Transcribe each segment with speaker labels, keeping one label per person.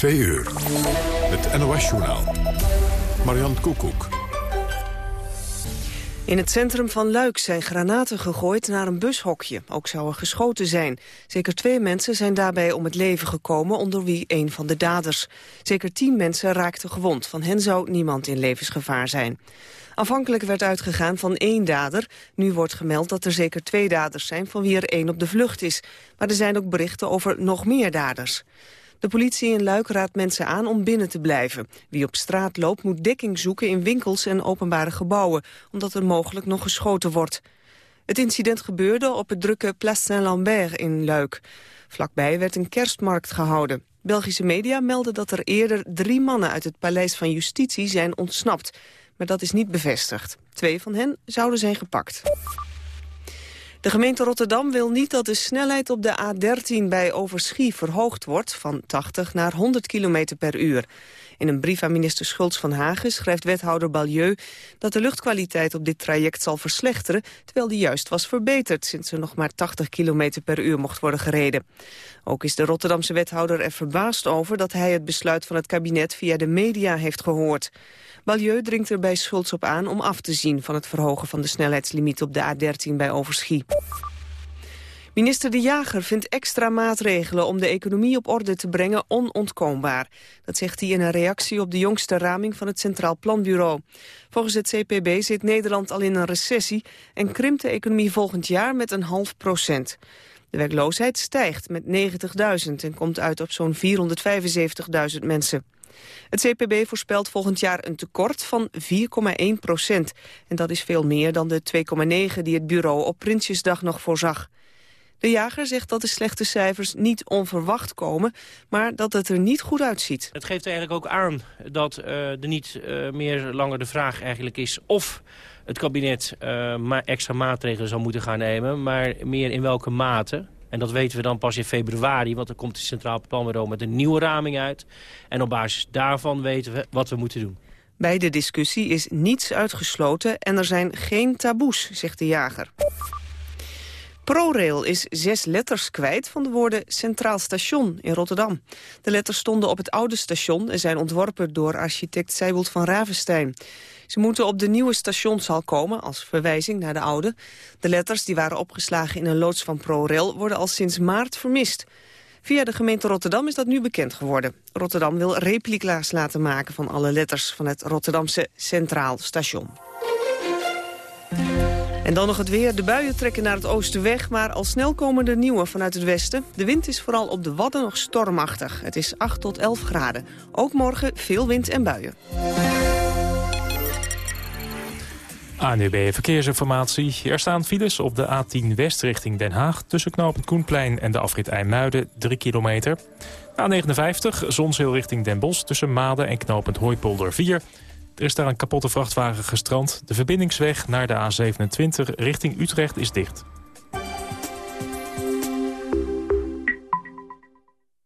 Speaker 1: Twee uur. Het NOS-journaal. Marian Koekoek.
Speaker 2: In het centrum van Luik zijn granaten gegooid naar een bushokje. Ook zou er geschoten zijn. Zeker twee mensen zijn daarbij om het leven gekomen, onder wie een van de daders. Zeker tien mensen raakten gewond. Van hen zou niemand in levensgevaar zijn. Afhankelijk werd uitgegaan van één dader. Nu wordt gemeld dat er zeker twee daders zijn, van wie er één op de vlucht is. Maar er zijn ook berichten over nog meer daders. De politie in Luik raadt mensen aan om binnen te blijven. Wie op straat loopt moet dekking zoeken in winkels en openbare gebouwen, omdat er mogelijk nog geschoten wordt. Het incident gebeurde op het drukke Place Saint-Lambert in Luik. Vlakbij werd een kerstmarkt gehouden. Belgische media melden dat er eerder drie mannen uit het Paleis van Justitie zijn ontsnapt. Maar dat is niet bevestigd. Twee van hen zouden zijn gepakt. De gemeente Rotterdam wil niet dat de snelheid op de A13 bij Overschie verhoogd wordt van 80 naar 100 km per uur. In een brief aan minister Schultz van Hagen schrijft wethouder Balieu dat de luchtkwaliteit op dit traject zal verslechteren, terwijl die juist was verbeterd sinds er nog maar 80 km per uur mocht worden gereden. Ook is de Rotterdamse wethouder er verbaasd over dat hij het besluit van het kabinet via de media heeft gehoord. Balieu dringt er bij Schultz op aan om af te zien van het verhogen van de snelheidslimiet op de A13 bij Overschie. Minister De Jager vindt extra maatregelen om de economie op orde te brengen onontkoombaar. Dat zegt hij in een reactie op de jongste raming van het Centraal Planbureau. Volgens het CPB zit Nederland al in een recessie en krimpt de economie volgend jaar met een half procent. De werkloosheid stijgt met 90.000 en komt uit op zo'n 475.000 mensen. Het CPB voorspelt volgend jaar een tekort van 4,1 procent. En dat is veel meer dan de 2,9 die het bureau op Prinsjesdag nog voorzag. De jager zegt dat de slechte cijfers niet onverwacht komen, maar dat het er niet goed uitziet.
Speaker 3: Het geeft eigenlijk ook aan dat uh, er niet uh, meer langer de vraag eigenlijk is of het kabinet uh, maar extra maatregelen zou moeten gaan nemen, maar meer in welke mate. En dat weten we dan pas in februari, want dan komt het Centraal Planbureau met een nieuwe raming uit. En op basis daarvan weten we wat we moeten doen.
Speaker 2: Bij de discussie is niets uitgesloten en er zijn geen taboes, zegt de jager. ProRail is zes letters kwijt van de woorden Centraal Station in Rotterdam. De letters stonden op het oude station en zijn ontworpen door architect Seibold van Ravenstein. Ze moeten op de nieuwe stationshal komen als verwijzing naar de oude. De letters die waren opgeslagen in een loods van ProRail worden al sinds maart vermist. Via de gemeente Rotterdam is dat nu bekend geworden. Rotterdam wil replica's laten maken van alle letters van het Rotterdamse Centraal Station. En dan nog het weer. De buien trekken naar het oosten weg, maar al snel komen er nieuwe vanuit het westen. De wind is vooral op de Wadden nog stormachtig. Het is 8 tot 11 graden. Ook morgen veel wind en buien.
Speaker 4: ANUB Verkeersinformatie. Er staan files op de A10 West richting Den Haag... tussen knooppunt Koenplein en de afrit IJmuiden, 3 kilometer. A59 Zonzeel richting Den Bosch tussen Maden en knooppunt Hooipolder 4... Er is daar een kapotte vrachtwagen gestrand. De verbindingsweg naar de A27 richting Utrecht is dicht.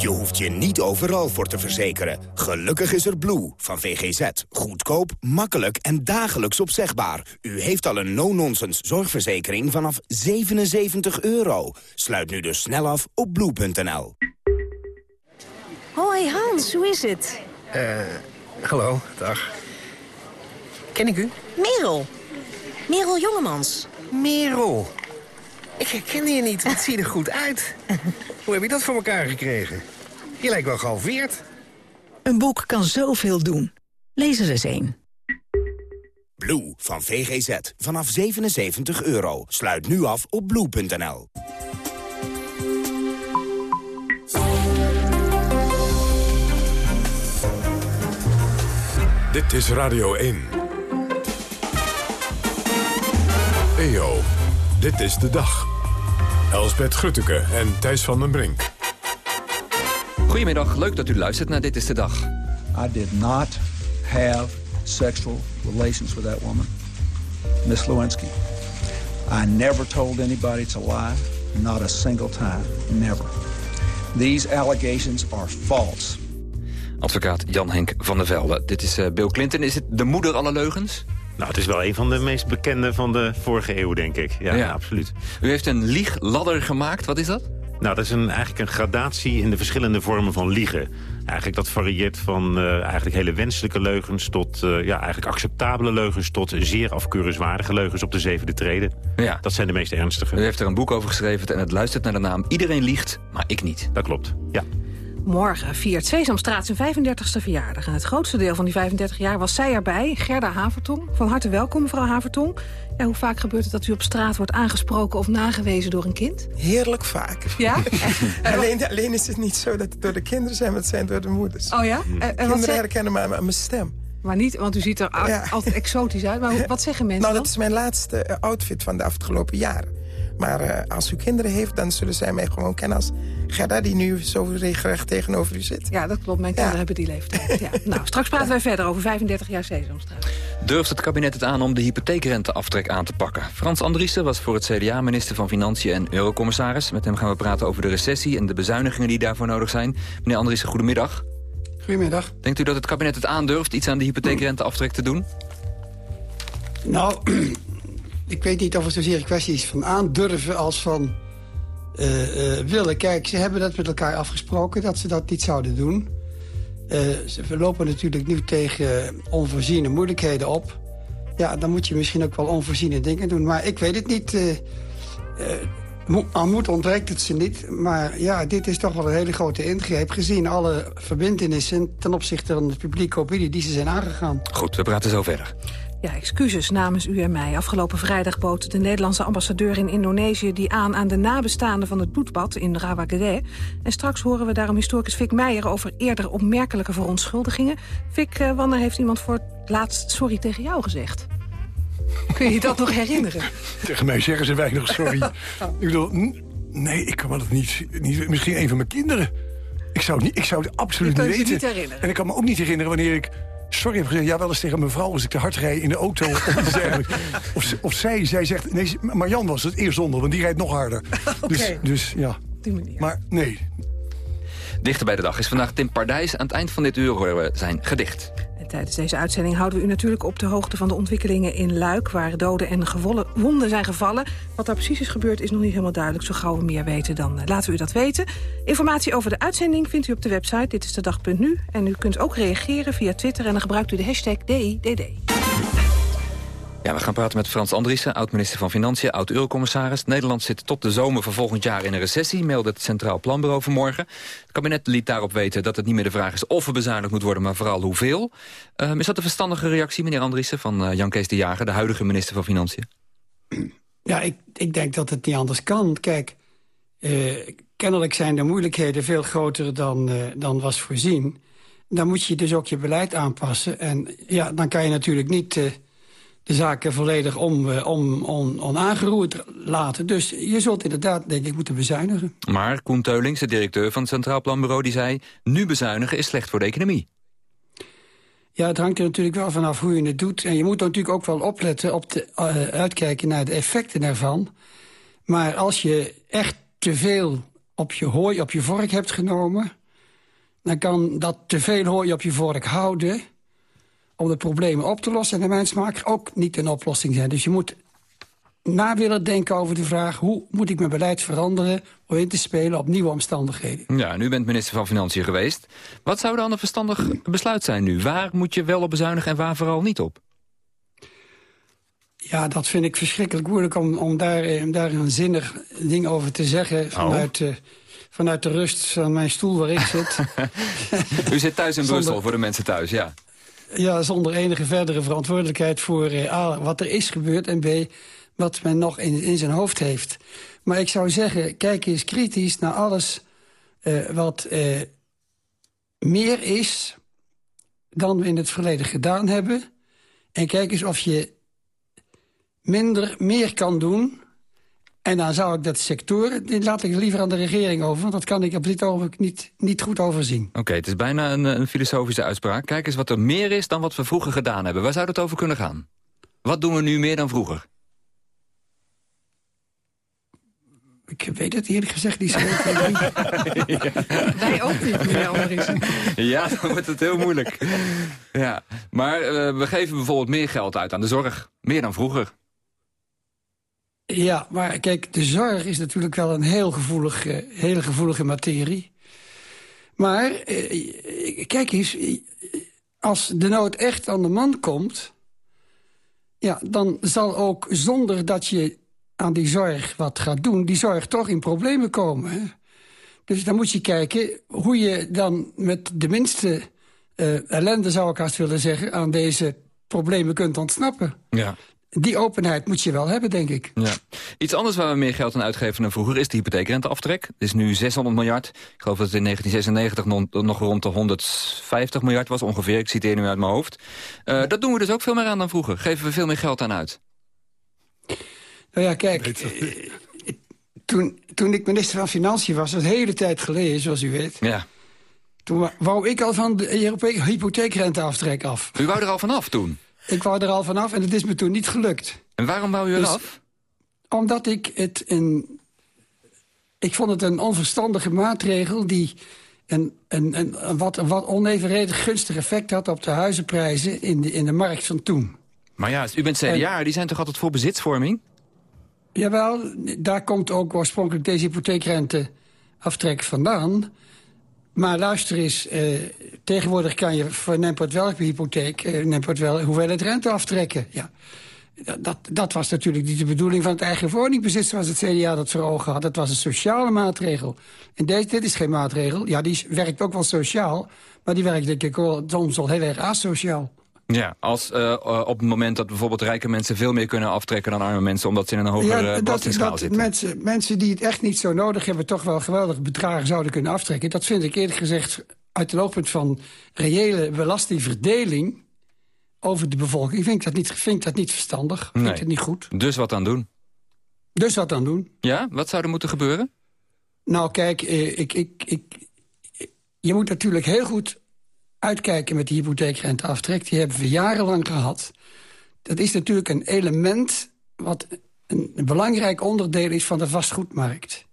Speaker 5: Je hoeft je niet overal voor te verzekeren. Gelukkig is er Blue van VGZ. Goedkoop, makkelijk en dagelijks opzegbaar. U heeft al een no-nonsense zorgverzekering vanaf 77 euro. Sluit nu dus snel af op blue.nl.
Speaker 6: Hoi Hans, hoe is het?
Speaker 7: Eh, hallo, dag. Ken ik u?
Speaker 6: Merel. Merel Jongemans.
Speaker 7: Merel. Ik herken je niet. Het ziet er goed uit. Hoe heb je dat voor elkaar gekregen? Je lijkt wel gehalveerd.
Speaker 6: Een boek kan zoveel doen. Lees er eens een.
Speaker 5: Blue van VGZ. Vanaf 77 euro. Sluit nu af op blue.nl.
Speaker 1: Dit is Radio 1. EO, dit is de dag. Elsbeth Grutteke en Thijs van den Brink.
Speaker 8: Goedemiddag, leuk dat u luistert naar Dit is de Dag.
Speaker 9: I did not have sexual relations with that woman, Miss Lewinsky. I never told anybody to lie, not a single time, never. These allegations are false.
Speaker 8: Advocaat Jan-Henk van der Velde. Dit is uh, Bill Clinton. Is het de moeder aller leugens?
Speaker 10: Nou, het is wel een van de meest bekende van de vorige eeuw, denk ik. Ja, ja. absoluut.
Speaker 8: U heeft een liegladder gemaakt. Wat is dat?
Speaker 10: Nou, dat is een, eigenlijk een gradatie in de verschillende vormen van liegen. Eigenlijk dat varieert van uh, eigenlijk hele wenselijke leugens... tot uh, ja, eigenlijk acceptabele leugens... tot zeer afkeurenswaardige leugens op de zevende treden.
Speaker 8: Ja.
Speaker 10: Dat zijn de meest ernstige.
Speaker 8: U heeft er een boek over geschreven en het luistert naar de naam... Iedereen liegt, maar ik niet.
Speaker 10: Dat klopt, ja.
Speaker 11: Morgen viert Sesamstraat zijn 35e verjaardag. En het grootste deel van die 35 jaar was zij erbij, Gerda Havertong. Van harte welkom, mevrouw Havertong. Ja, hoe vaak gebeurt het dat u op straat wordt aangesproken of nagewezen door een kind?
Speaker 12: Heerlijk vaak.
Speaker 11: Ja?
Speaker 12: alleen, alleen is het niet zo dat het door de kinderen zijn, maar het zijn door de moeders.
Speaker 11: Oh ja?
Speaker 12: En, kinderen herkennen me aan mijn stem.
Speaker 11: Maar niet, want u ziet er ja. altijd exotisch uit. Maar wat zeggen mensen
Speaker 12: Nou,
Speaker 11: dan?
Speaker 12: dat is mijn laatste outfit van de afgelopen jaren. Maar uh, als u kinderen heeft, dan zullen zij mij gewoon kennen als Gerda... die nu zo regelrecht tegenover u zit.
Speaker 11: Ja, dat klopt. Mijn kinderen ja. hebben die leeftijd. Ja. Nou, straks praten wij verder over 35 jaar Sesamstraat.
Speaker 8: Durft het kabinet het aan om de hypotheekrenteaftrek aan te pakken? Frans Andriessen was voor het CDA minister van Financiën en eurocommissaris. Met hem gaan we praten over de recessie en de bezuinigingen die daarvoor nodig zijn. Meneer Andriessen, goedemiddag.
Speaker 13: Goedemiddag.
Speaker 8: Denkt u dat het kabinet het aandurft iets aan de hypotheekrenteaftrek te doen?
Speaker 13: Nou, ik weet niet of het zozeer een kwestie is van aandurven als van uh, uh, willen. Kijk, ze hebben dat met elkaar afgesproken dat ze dat niet zouden doen. Uh, ze lopen natuurlijk nu tegen onvoorziene moeilijkheden op. Ja, dan moet je misschien ook wel onvoorziene dingen doen. Maar ik weet het niet. aan moed het ze niet. Maar ja, dit is toch wel een hele grote ingreep... gezien alle verbindenissen ten opzichte van de publieke opinie... die ze zijn aangegaan.
Speaker 8: Goed, we praten zo verder.
Speaker 11: Ja, excuses namens u en mij. Afgelopen vrijdag bood de Nederlandse ambassadeur in Indonesië... die aan aan de nabestaanden van het bloedbad in Rawagede. En straks horen we daarom historicus Fik Meijer... over eerder opmerkelijke verontschuldigingen. Fik, uh, wanneer heeft iemand voor het laatst sorry tegen jou gezegd? Kun je dat nog herinneren?
Speaker 14: Tegen mij zeggen ze weinig sorry. oh. Ik bedoel, nee, ik kan me dat niet, niet... Misschien een van mijn kinderen. Ik zou, niet, ik zou het absoluut
Speaker 11: niet
Speaker 14: weten.
Speaker 11: Niet herinneren.
Speaker 14: En ik kan me ook niet herinneren wanneer ik sorry heb gezegd. Ja, wel eens tegen mijn vrouw als ik te hard rijd in de auto. of, of, of zij, zij zegt... Nee, Marjan was het eerst zonder, want die rijdt nog harder.
Speaker 11: okay.
Speaker 14: Dus, dus ja.
Speaker 11: Die manier.
Speaker 14: Maar nee.
Speaker 8: Dichter bij de dag is vandaag Tim Pardijs. Aan het eind van dit uur horen we zijn gedicht.
Speaker 11: En tijdens deze uitzending houden we u natuurlijk op de hoogte van de ontwikkelingen in Luik... waar doden en gewonden zijn gevallen. Wat daar precies is gebeurd is nog niet helemaal duidelijk. Zo gauw we meer weten, dan uh, laten we u dat weten. Informatie over de uitzending vindt u op de website. Dit is de dag.nu. En u kunt ook reageren via Twitter en dan gebruikt u de hashtag DIDD.
Speaker 8: Ja, we gaan praten met Frans Andriessen, oud-minister van Financiën, oud-eurocommissaris. Nederland zit tot de zomer van volgend jaar in een recessie, meldde het Centraal Planbureau vanmorgen. Het kabinet liet daarop weten dat het niet meer de vraag is of er bezuinigd moet worden, maar vooral hoeveel. Um, is dat een verstandige reactie, meneer Andriessen, van uh, Jan Kees de Jager, de huidige minister van Financiën?
Speaker 13: Ja, ik, ik denk dat het niet anders kan. Kijk, uh, kennelijk zijn de moeilijkheden veel groter dan, uh, dan was voorzien. Dan moet je dus ook je beleid aanpassen. En ja, dan kan je natuurlijk niet de zaken volledig om, uh, om, on, onaangeroerd laten. Dus je zult inderdaad, denk ik, moeten bezuinigen.
Speaker 8: Maar Koen Teulings, de directeur van het Centraal Planbureau... die zei, nu bezuinigen is slecht voor de economie.
Speaker 13: Ja, het hangt er natuurlijk wel vanaf hoe je het doet. En je moet natuurlijk ook wel opletten, op de, uh, uitkijken naar de effecten daarvan. Maar als je echt te veel op je hooi, op je vork hebt genomen... dan kan dat te veel hooi op je vork houden om de problemen op te lossen... en de smaak ook niet een oplossing zijn. Dus je moet na willen denken over de vraag... hoe moet ik mijn beleid veranderen om in te spelen op nieuwe omstandigheden.
Speaker 8: Ja, nu bent minister van Financiën geweest. Wat zou dan een verstandig besluit zijn nu? Waar moet je wel op bezuinigen en waar vooral niet op?
Speaker 13: Ja, dat vind ik verschrikkelijk moeilijk om, om, daar, eh, om daar een zinnig ding over te zeggen... vanuit, uh, vanuit de rust van mijn stoel waar ik zit.
Speaker 8: U zit thuis in Brussel, voor de mensen thuis, ja.
Speaker 13: Ja, zonder enige verdere verantwoordelijkheid voor uh, A, wat er is gebeurd... en B, wat men nog in, in zijn hoofd heeft. Maar ik zou zeggen, kijk eens kritisch naar alles uh, wat uh, meer is... dan we in het verleden gedaan hebben. En kijk eens of je minder meer kan doen... En dan zou ik dat sectoren, dit laat ik liever aan de regering over... want dat kan ik op dit ogenblik niet, niet goed overzien.
Speaker 8: Oké, okay, het is bijna een, een, filosofische uitspraak. Kijk eens wat er meer is dan wat we vroeger gedaan hebben. Waar zou het over kunnen gaan? Wat doen we nu meer dan vroeger?
Speaker 13: Ik weet het eerlijk gezegd niet zo. ja.
Speaker 11: Wij ook niet, meneer Andries.
Speaker 8: Ja, dan wordt het heel moeilijk. Ja. Maar uh, we geven bijvoorbeeld meer geld uit aan de zorg. Meer dan vroeger.
Speaker 13: Ja, maar kijk, de zorg is natuurlijk wel een heel gevoelig, uh, hele gevoelige materie. Maar, uh, kijk eens, als de nood echt aan de man komt... ja, dan zal ook zonder dat je aan die zorg wat gaat doen... die zorg toch in problemen komen. Hè? Dus dan moet je kijken hoe je dan met de minste uh, ellende... zou ik haast willen zeggen, aan deze problemen kunt ontsnappen.
Speaker 8: Ja.
Speaker 13: Die openheid moet je wel hebben, denk ik.
Speaker 8: Ja. Iets anders waar we meer geld aan uitgeven dan vroeger... is de hypotheekrenteaftrek. Het is nu 600 miljard. Ik geloof dat het in 1996 nog rond de 150 miljard was ongeveer. Ik citeer nu uit mijn hoofd. Uh, dat doen we dus ook veel meer aan dan vroeger. Geven we veel meer geld aan uit.
Speaker 13: Nou ja, kijk, eh, toen, toen ik minister van Financiën was, dat hele tijd geleden, zoals u weet...
Speaker 8: Ja.
Speaker 13: Toen wou ik al van de hypotheekrenteaftrek af.
Speaker 8: U wou er al vanaf toen?
Speaker 13: Ik wou er al vanaf en het is me toen niet gelukt.
Speaker 8: En waarom wou u
Speaker 13: Dus-
Speaker 8: eraf?
Speaker 13: Omdat ik het een... Ik vond het een onverstandige maatregel die een, een, een, wat, wat onevenredig gunstig effect had... op de huizenprijzen in de, in de markt van toen.
Speaker 8: Maar ja, u bent CDA, die zijn toch altijd voor bezitsvorming?
Speaker 13: Jawel, daar komt ook oorspronkelijk deze hypotheekrenteaftrek vandaan. Maar luister eens, eh, tegenwoordig kan je voor nemport welke hypotheek... Nemport wel hoeveelheid rente aftrekken. Ja. Dat, dat, was natuurlijk niet de bedoeling van het eigen woningbezit... zoals het CDA dat voor ogen had. Dat was een sociale maatregel. En deze, dit is geen maatregel. Ja, die werkt ook wel sociaal... maar die werkt denk ik wel, soms wel heel erg asociaal.
Speaker 8: Ja, als uh, op het moment dat bijvoorbeeld rijke mensen veel meer kunnen aftrekken dan arme mensen, omdat ze in een hogere
Speaker 13: ja, dat,
Speaker 8: belastingsschaal
Speaker 13: dat
Speaker 8: zitten.
Speaker 13: Mensen, mensen die het echt niet zo nodig hebben... toch wel geweldig bedragen zouden kunnen aftrekken. Dat vind ik eerlijk gezegd uit het oogpunt van reële belastingverdeling... over de bevolking, vind ik dat niet, vind ik dat niet verstandig. Vind
Speaker 8: Nee.
Speaker 13: ik het niet goed.
Speaker 8: Dus wat aan doen?
Speaker 13: Dus wat dan doen?
Speaker 8: Ja, wat zou er moeten gebeuren?
Speaker 13: Nou, kijk, eh, ik, ik, ik, je moet natuurlijk heel goed uitkijken met die hypotheekrenteaftrek. Die hebben we jarenlang gehad. Dat is natuurlijk een element wat een, een belangrijk onderdeel is van de vastgoedmarkt.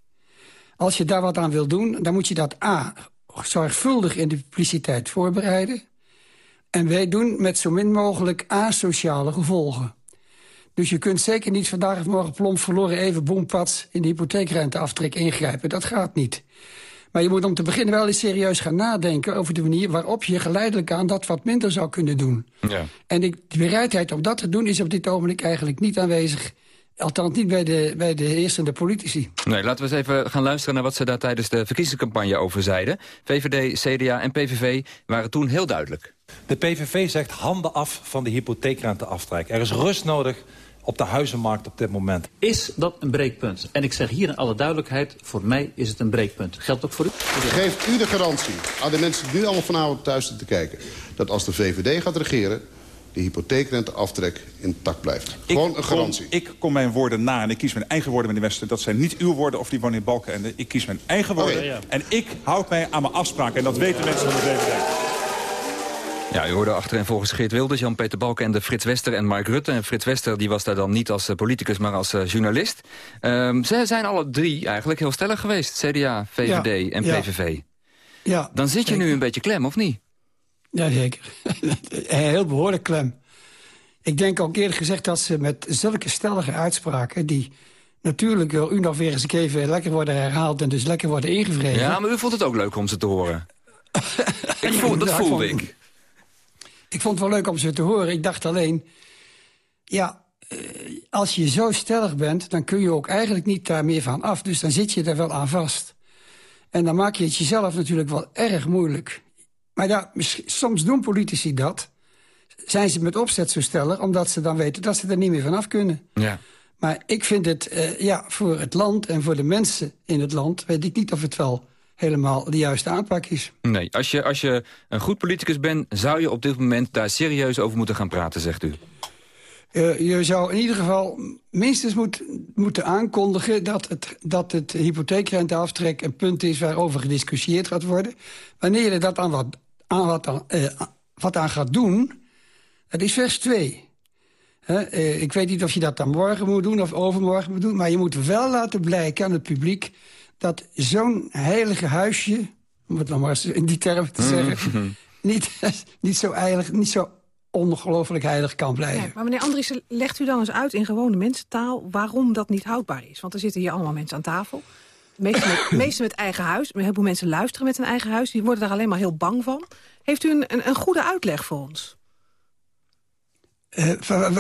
Speaker 13: Als je daar wat aan wil doen, dan moet je dat A, zorgvuldig in de publiciteit voorbereiden. En wij doen met zo min mogelijk asociale gevolgen. Dus je kunt zeker niet vandaag of morgen plomp verloren even boempats in de hypotheekrenteaftrek ingrijpen. Dat gaat niet. Maar je moet om te beginnen wel eens serieus gaan nadenken... over de manier waarop je geleidelijk aan dat wat minder zou kunnen doen.
Speaker 8: Ja.
Speaker 13: En ik, de bereidheid om dat te doen is op dit ogenblik eigenlijk niet aanwezig. Althans niet bij de, bij de heersende politici.
Speaker 8: Nee, laten we eens even gaan luisteren naar wat ze daar tijdens de verkiezingscampagne over zeiden. VVD, CDA en PVV waren toen heel duidelijk.
Speaker 15: De PVV zegt handen af van de hypotheekrenteaftrek. Er is rust nodig op de huizenmarkt op dit moment.
Speaker 16: Is dat een breekpunt? En ik zeg hier in alle duidelijkheid, voor mij is het een breekpunt. Geldt ook voor u?
Speaker 17: Geeft u de garantie aan de mensen die nu allemaal vanavond thuis zitten te kijken... dat als de VVD gaat regeren, de hypotheekrenteaftrek intact blijft? Gewoon een garantie.
Speaker 15: Kom, ik kom mijn woorden na en ik kies mijn eigen woorden, meneer Wester. Dat zijn niet uw woorden of die van meneer Balkenende. Ik kies mijn eigen woorden
Speaker 17: Oh,
Speaker 15: en ik houd mij aan mijn afspraken. En dat weten mensen van de VVD.
Speaker 8: Ja, u hoorde achterin volgens Geert Wilders, Jan-Peter Balken en de Frits Wester en Mark Rutte. En Frits Wester die was daar dan niet als eh, politicus, maar als eh, journalist. Ehm, ze zijn alle drie eigenlijk heel stellig geweest. CDA, VVD en. PVV.
Speaker 13: Ja,
Speaker 8: Dan zit je nu een beetje klem, of niet?
Speaker 13: Ja, zeker. Heel behoorlijk klem. Ik denk ook eerlijk gezegd dat ze met zulke stellige uitspraken... die natuurlijk door u nog weer eens een keer lekker worden herhaald... en dus lekker worden ingevreven.
Speaker 8: Ja, maar u vond het ook leuk om ze te horen. ik voel, dat voelde ik.
Speaker 13: Ik vond het wel leuk om ze te horen. Ik dacht alleen, ja, eh, als je zo stellig bent, dan kun je ook eigenlijk niet daar meer van af. Dus dan zit je er wel aan vast. En dan maak je het jezelf natuurlijk wel erg moeilijk. Maar ja, soms doen politici dat. Zijn ze met opzet zo stellig, omdat ze dan weten dat ze er niet meer vanaf kunnen.
Speaker 8: Ja.
Speaker 13: Maar ik vind het, uh, ja, voor het land en voor de mensen in het land... weet ik niet of het wel helemaal de juiste aanpak is.
Speaker 8: Nee, als je, als je een goed politicus bent... zou je op dit moment daar serieus over moeten gaan praten, zegt u.
Speaker 13: Uh, je zou in ieder geval minstens moet, moeten aankondigen... dat het, dat het hypotheekrenteaftrek een punt is waarover gediscussieerd gaat worden. Wanneer je dat aan wat, aan wat, aan, uh, wat aan gaat doen, dat is vers 2. Uh, ik weet niet of je dat dan morgen moet doen of overmorgen moet doen... maar je moet wel laten blijken aan het publiek... dat zo'n heilige huisje, om het dan maar eens in die termen te zeggen...
Speaker 8: Mhm.
Speaker 13: niet, niet zo heilig, niet zo ongelooflijk heilig kan blijven.
Speaker 11: Ja, maar meneer Andriessen, legt u dan eens uit in gewone mensentaal... waarom dat niet houdbaar is? Want er zitten hier allemaal mensen aan tafel. Meesten met, meesten met eigen huis. Een heleboel mensen luisteren met een eigen huis. Die worden daar alleen maar heel bang van. Heeft u een, een, een goede uitleg voor ons?
Speaker 13: Uh,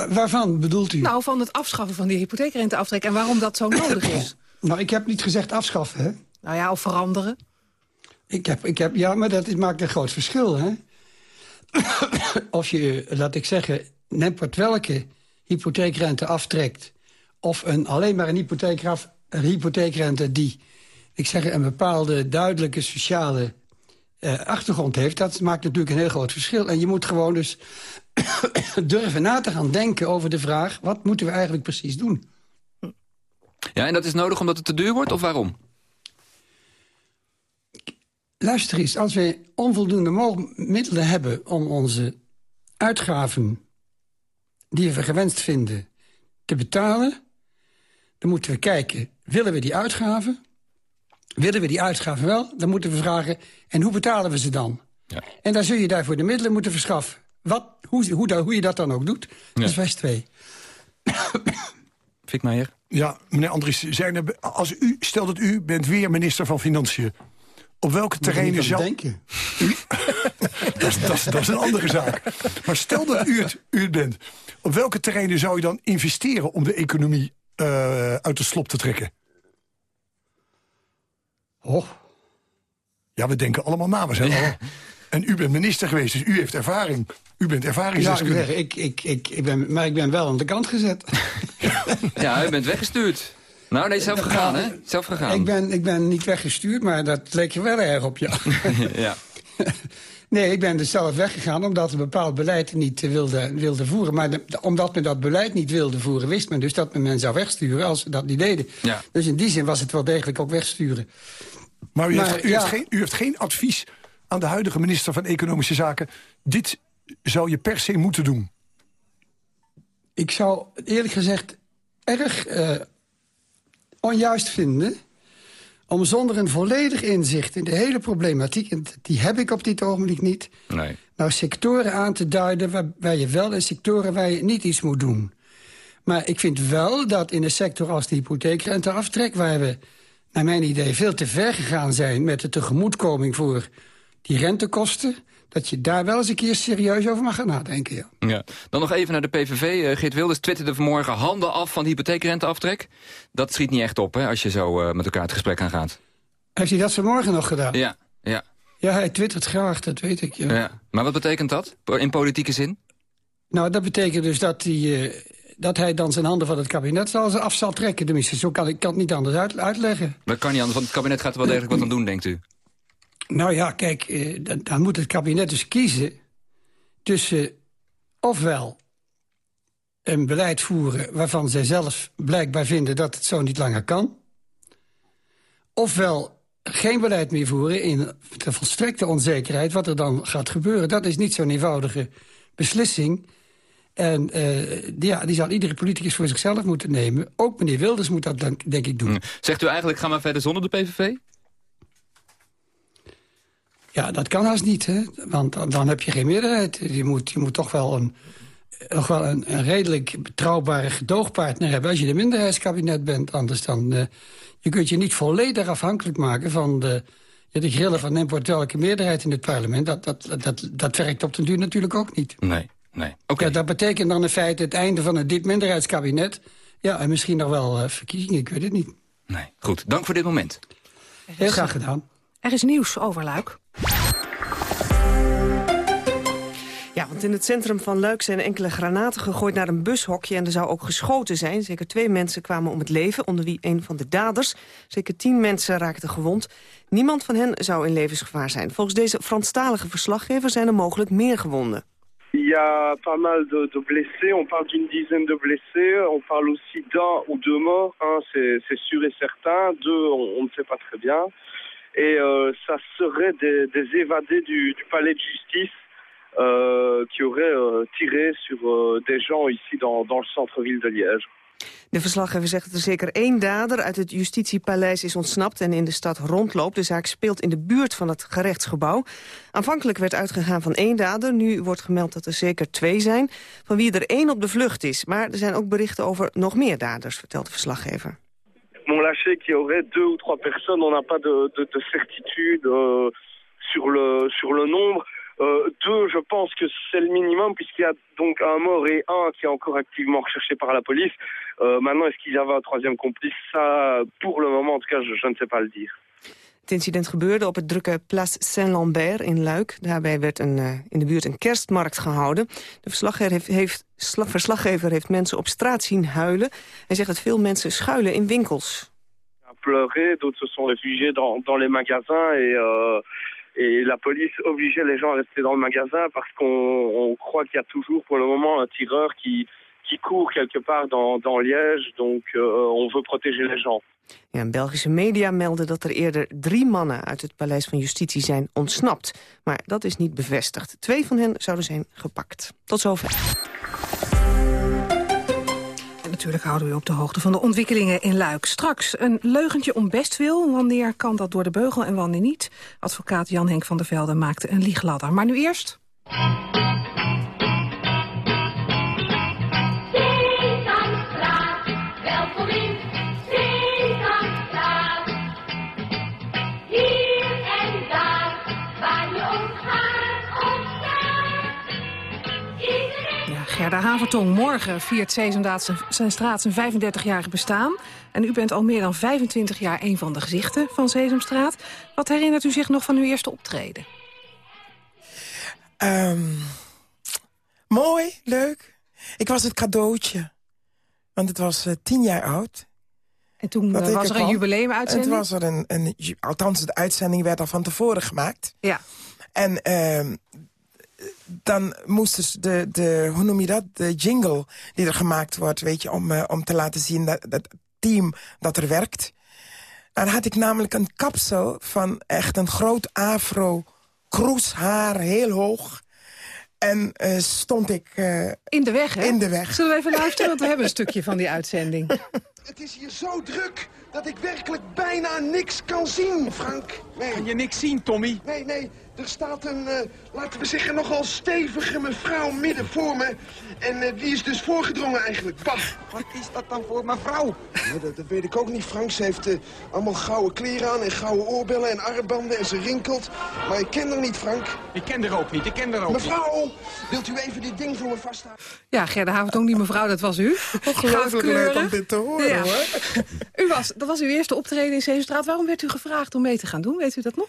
Speaker 13: waarvan bedoelt u?
Speaker 11: Nou, van het afschaffen van die hypotheekrenteaftrek... en waarom dat zo nodig is.
Speaker 13: Nou, ik heb niet gezegd afschaffen, hè?
Speaker 11: Nou ja, of veranderen.
Speaker 13: Ik heb, ik heb, ja, maar dat maakt een groot verschil, hè? of je, laat ik zeggen, net welke hypotheekrente aftrekt... of een, alleen maar een, hypotheekraf, een hypotheekrente die, ik zeg, een bepaalde duidelijke sociale uh, achtergrond heeft... dat maakt natuurlijk een heel groot verschil. En je moet gewoon dus durven na te gaan denken over de vraag... wat moeten we eigenlijk precies doen?
Speaker 8: Ja, en dat is nodig omdat het te duur wordt, of waarom?
Speaker 13: Luister eens, als we onvoldoende middelen hebben... om onze uitgaven die we gewenst vinden te betalen... dan moeten we kijken, willen we die uitgaven? Willen we die uitgaven wel? Dan moeten we vragen, en hoe betalen we ze dan?
Speaker 8: Ja.
Speaker 13: En dan zul je daarvoor de middelen moeten verschaffen. Wat, hoe, hoe, hoe je dat dan ook doet, dat is vers 2.
Speaker 8: Fik Meijer?
Speaker 14: Ja, meneer Andries, zijn er, als u, stel dat u bent weer minister van Financiën... Op welke terreinen zou...
Speaker 13: denken.
Speaker 14: dat, is, dat, is, dat, is, een andere zaak. Maar stel dat u het, u het bent. Op welke terreinen zou je dan investeren... om de economie uh, uit de slop te trekken?
Speaker 13: Oh.
Speaker 14: Ja, we denken allemaal na. We zijn allemaal... En u bent minister geweest, dus u heeft ervaring. U bent ervaringsdeskundige.
Speaker 13: Ja, ik, ik, ik, ik ben, maar ik ben wel aan de kant gezet.
Speaker 8: ja, u bent weggestuurd. Nou, nee, zelf gegaan, hè? Zelf gegaan.
Speaker 13: Ik ben, ik ben niet weggestuurd, maar dat leek je wel erg op, ja.
Speaker 8: ja.
Speaker 13: Nee, ik ben dus zelf weggegaan omdat een bepaald beleid niet wilde, wilde voeren. Maar de, omdat men dat beleid niet wilde voeren, wist men dus dat men men zou wegsturen als ze dat niet deden.
Speaker 8: Ja.
Speaker 13: Dus in die zin was het wel degelijk ook wegsturen.
Speaker 14: Maar u, heeft, u, heeft, geen, u heeft geen advies aan de huidige minister van Economische Zaken. Dit zou je per se moeten doen.
Speaker 13: Ik zou eerlijk gezegd erg uh, onjuist vinden... om zonder een volledig inzicht in de hele problematiek... en die heb ik op dit ogenblik niet...
Speaker 8: Nee.
Speaker 13: nou sectoren aan te duiden waar, waar je wel... en sectoren waar je niet iets moet doen. Maar ik vind wel dat in een sector als de hypotheekrenteaftrek... waar we, naar mijn idee, veel te ver gegaan zijn... met de tegemoetkoming voor die rentekosten dat je daar wel eens een keer serieus over mag gaan nadenken. Ja.
Speaker 8: Ja. Dan nog even naar de PVV. Uh, Geert Wilders twitterde vanmorgen handen af van de hypotheekrenteaftrek. Dat schiet niet echt op hè, als je zo uh, met elkaar het gesprek aangaat.
Speaker 13: Heeft hij dat vanmorgen nog gedaan?
Speaker 8: Ja, ja.
Speaker 13: Ja, hij twittert graag, dat weet ik. Ja.
Speaker 8: ja. Maar wat betekent dat in politieke zin?
Speaker 13: Nou, dat betekent dus dat hij, uh, dat hij dan zijn handen van het kabinet zal, af zal trekken. Tenminste, zo kan ik kan het niet anders uit, uitleggen.
Speaker 8: Dat kan niet anders, want het kabinet gaat er wel degelijk wat aan doen, denkt u?
Speaker 13: Nou ja, kijk, eh, dan, dan, moet het kabinet dus kiezen tussen ofwel een beleid voeren waarvan zij zelf blijkbaar vinden dat het zo niet langer kan, ofwel geen beleid meer voeren in de volstrekte onzekerheid wat er dan gaat gebeuren. Dat is niet zo'n eenvoudige beslissing. En die, ja, die zal iedere politicus voor zichzelf moeten nemen. Ook meneer Wilders moet dat denk, denk ik doen.
Speaker 8: Zegt u eigenlijk, ga maar verder zonder de PVV?
Speaker 13: Ja, dat kan haast niet, hè? want dan, heb je geen meerderheid. Je moet, je moet toch wel een, nog wel een, een redelijk betrouwbare gedoogpartner hebben... als je de minderheidskabinet bent. Anders dan... Uh, je kunt je niet volledig afhankelijk maken van de, ja, de grillen van import welke meerderheid in het parlement. Dat, dat, dat, dat werkt op den duur natuurlijk ook niet.
Speaker 8: Nee, nee. Oké.
Speaker 13: Ja, dat betekent dan in feite het einde van een diep minderheidskabinet... Ja, en misschien nog wel uh, verkiezingen, ik weet het niet.
Speaker 8: Nee, goed. Dank voor dit moment.
Speaker 13: Heel graag gedaan.
Speaker 11: Er is nieuws over Luik.
Speaker 2: Ja, want in het centrum van Luik zijn enkele granaten gegooid naar een bushokje... en er zou ook geschoten zijn. Zeker twee mensen kwamen om het leven, onder wie een van de daders. Zeker tien mensen raakten gewond. Niemand van hen zou in levensgevaar zijn. Volgens deze Franstalige verslaggever zijn er mogelijk meer gewonden.
Speaker 18: Il y a pas mal de, de blessés, on parle d'une dizaine de blessés, on parle aussi d'un ou deux morts, hein, c'est sûr et certain, deux on, on, ne sait pas très bien. Et euh, ça serait des, évadés du, du palais de justice euh, qui auraient euh, tiré sur des gens ici dans, dans le centre-ville de Liège.
Speaker 2: De verslaggever zegt dat er zeker één dader uit het justitiepaleis is ontsnapt en in de stad rondloopt. De zaak speelt in de buurt van het gerechtsgebouw. Aanvankelijk werd uitgegaan van één dader. Nu wordt gemeld dat er zeker twee zijn, van wie er één op de vlucht is. Maar er zijn ook berichten over nog meer daders, vertelt de verslaggever.
Speaker 18: M'ont lâché qu'il y aurait deux ou trois personnes. On n'a pas de, de, de certitude euh, sur, le, sur le nombre. Euh, deux, je pense que c'est le minimum, puisqu'il y a donc un mort et un qui est encore activement recherché par la police. Euh, maintenant, est-ce qu'il y avait un troisième complice? Ça, pour le moment, en tout cas, je, je ne sais pas le dire.
Speaker 2: Het incident gebeurde op het drukke Place Saint-Lambert in Luik. Daarbij werd een, uh, in de buurt een kerstmarkt gehouden. De verslaggever heeft, verslaggever heeft mensen op straat zien huilen. Hij zegt dat veel mensen schuilen in winkels.
Speaker 18: Pleurer, d'autres se sont réfugiés dans, dans les magasins et... Euh, Et la police obligeait les gens à rester dans le magasin parce qu'on croit qu'il y a toujours pour le moment un tireur qui, qui court quelque part dans, dans Liège. Donc uh, on veut protéger les gens.
Speaker 2: Ja, Belgische media melden dat er eerder drie mannen uit het paleis van justitie zijn ontsnapt. Maar dat is niet bevestigd. Twee van hen zouden zijn gepakt. Tot zover
Speaker 11: natuurlijk houden we op de hoogte van de ontwikkelingen in Luik. Straks een leugentje om bestwil. Wanneer kan dat door de beugel en wanneer niet? Advocaat Jan-Henk van der Velde maakte een liegladder. Maar nu eerst... Gerda Havertong, morgen viert Sesamstraat zijn straat zijn 35-jarig bestaan. En u bent al meer dan 25 jaar een van de gezichten van Sesamstraat. Wat herinnert u zich nog van uw eerste optreden?
Speaker 12: Um, mooi, leuk. Ik was het cadeautje. Want het was uh, tien jaar oud.
Speaker 11: En toen was er, er een jubileumuitzending?
Speaker 12: En toen was er een, een... Althans, de uitzending werd al van tevoren gemaakt.
Speaker 11: Ja.
Speaker 12: En uh, dan moest dus de, de, hoe noem je dat, de jingle die er gemaakt wordt... Weet je, om, uh, om te laten zien dat het team dat er werkt. Dan had ik namelijk een kapsel van echt een groot afro kroeshaar, heel hoog. En uh, stond ik... Uh,
Speaker 11: in de weg, hè?
Speaker 12: In de weg.
Speaker 11: Zullen we even luisteren, want we hebben een stukje van die uitzending.
Speaker 19: Het is hier zo druk dat ik werkelijk bijna niks kan zien, Frank.
Speaker 20: Nee. Kan je niks zien, Tommy?
Speaker 19: Nee, nee. Er staat een, uh, laten we zeggen, nogal stevige mevrouw midden voor me. En uh, die is dus voorgedrongen eigenlijk. Bah.
Speaker 20: Wat is dat dan voor mevrouw?
Speaker 19: Ja, dat, dat, weet ik ook niet, Frank. Ze heeft uh, allemaal gouden kleren aan en gouden oorbellen en armbanden en ze rinkelt. Maar ik ken haar niet, Frank.
Speaker 20: Ik ken haar ook niet, ik ken haar ook
Speaker 19: mevrouw,
Speaker 20: niet.
Speaker 19: wilt u even dit ding voor me vasthouden?
Speaker 11: Ja, Gerda Haventong, die mevrouw, dat was u.
Speaker 12: Ongelooflijk leuk om dit te horen, ja. Hoor.
Speaker 11: u was, dat was uw eerste optreden in Zeestraat. Waarom werd u gevraagd om mee te gaan doen? Weet u dat nog?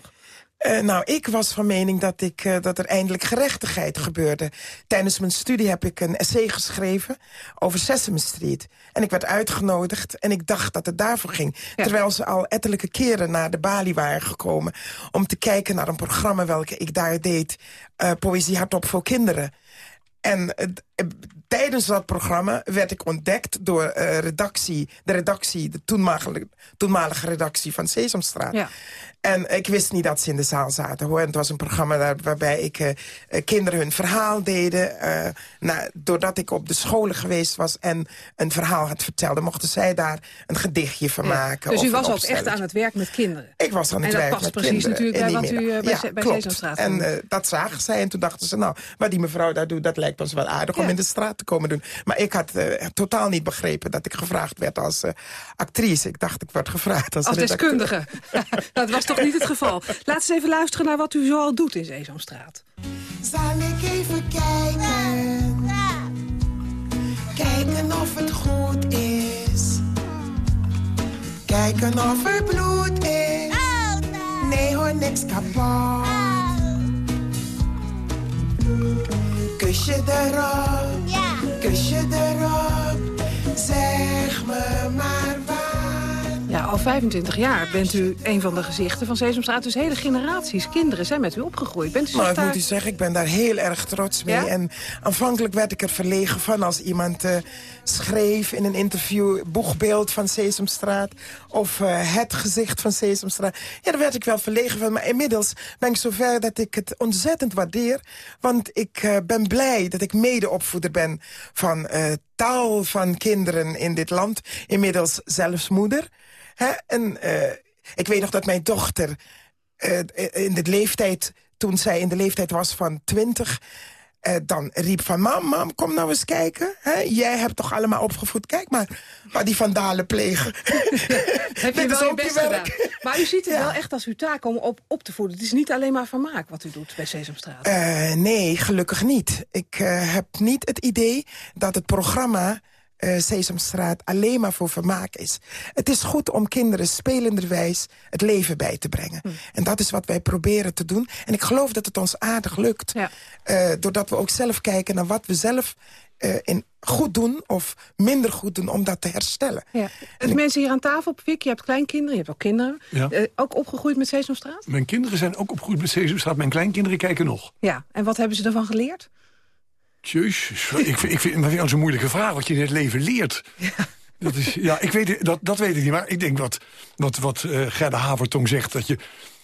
Speaker 12: Uh, nou, ik was van mening dat, ik, uh, dat er eindelijk gerechtigheid gebeurde. Tijdens mijn studie heb ik een essay geschreven over Sesame Street. En ik werd uitgenodigd en ik dacht dat het daarvoor ging. Ja. Terwijl ze al ettelijke keren naar de Bali waren gekomen... om te kijken naar een programma welke ik daar deed. Uh, Poëzie hardop voor kinderen. En tijdens dat programma werd ik ontdekt door uh, redactie, de redactie, de toenmalige, toenmalige redactie van Sesamstraat. En ik wist niet dat ze in de zaal zaten. Hoor. En het was een programma daar, waarbij ik uh, kinderen hun verhaal deden. Uh, nou, doordat ik op de scholen geweest was en een verhaal had verteld... mochten zij daar een gedichtje van maken.
Speaker 11: Dus u was ook echt aan het werk met kinderen?
Speaker 12: Ik was aan het werk
Speaker 11: met
Speaker 12: kinderen.
Speaker 11: En dat past precies natuurlijk bij wat u bij,
Speaker 12: ja,
Speaker 11: bij
Speaker 12: klopt. En uh, dat zagen zij en toen dachten ze... nou, wat die mevrouw daar doet, dat lijkt ons wel aardig ja. om in de straat te komen doen. Maar ik had totaal niet begrepen dat ik gevraagd werd als actrice. Ik dacht, ik word gevraagd als
Speaker 11: Als deskundige. dat was toch niet het geval? We eens even luisteren naar wat u zoal doet in Sesamstraat.
Speaker 19: Zal ik even kijken? Kijken of het goed is.
Speaker 12: Kijken of er bloed is. Nee hoor, niks kapot. Kusje erop, kusje erop. Zeg me maar
Speaker 11: al 25 jaar bent u een van de gezichten van Sesamstraat. Dus hele generaties kinderen zijn met u opgegroeid. Bent u
Speaker 12: Maar ik
Speaker 11: daar...
Speaker 12: moet u zeggen, ik ben daar heel erg trots mee.
Speaker 11: Ja?
Speaker 12: En aanvankelijk werd ik er verlegen van als iemand eh, schreef in een interview... boegbeeld van Sesamstraat of eh, het gezicht van Sesamstraat. Ja, daar werd ik wel verlegen van. Maar inmiddels ben ik zover dat ik het ontzettend waardeer. Want ik eh, ben blij dat ik medeopvoeder ben van taal van kinderen in dit land. Inmiddels zelfs moeder. Hè? En eh, ik weet nog dat mijn dochter eh, in de leeftijd, toen zij in de leeftijd was van 20, eh, dan riep van, mam, mam, kom nou eens kijken. Hè? Jij hebt toch allemaal opgevoed. Kijk maar, waar die vandalen plegen.
Speaker 11: Heb je wel je best gedaan. Maar u ziet het wel echt als uw taak om op, op te voeden. Het is niet alleen maar vermaak wat u doet bij Sesamstraat.
Speaker 12: Nee, gelukkig niet. Ik heb niet het idee dat het programma eh, Sesamstraat alleen maar voor vermaak is. Het is goed om kinderen spelenderwijs het leven bij te brengen. En dat is wat wij proberen te doen. En ik geloof dat het ons aardig lukt. Eh, doordat we ook zelf kijken naar wat we zelf eh, in goed doen of minder goed doen om dat te herstellen.
Speaker 11: Ja. Dus mensen hier aan tafel, Pik, je hebt kleinkinderen, je hebt ook kinderen.
Speaker 14: Ja.
Speaker 11: Ook opgegroeid met Sesamstraat?
Speaker 14: Mijn kinderen zijn ook opgegroeid met Sesamstraat. Mijn kleinkinderen kijken nog.
Speaker 11: Ja. En wat hebben ze ervan geleerd?
Speaker 14: Jezus, ik vind, ik vind het een zo'n moeilijke vraag wat je in het leven leert. Dat is, ja, ik weet, dat, dat weet ik niet, maar ik denk wat, wat, wat eh, Gerda Havertong zegt... dat je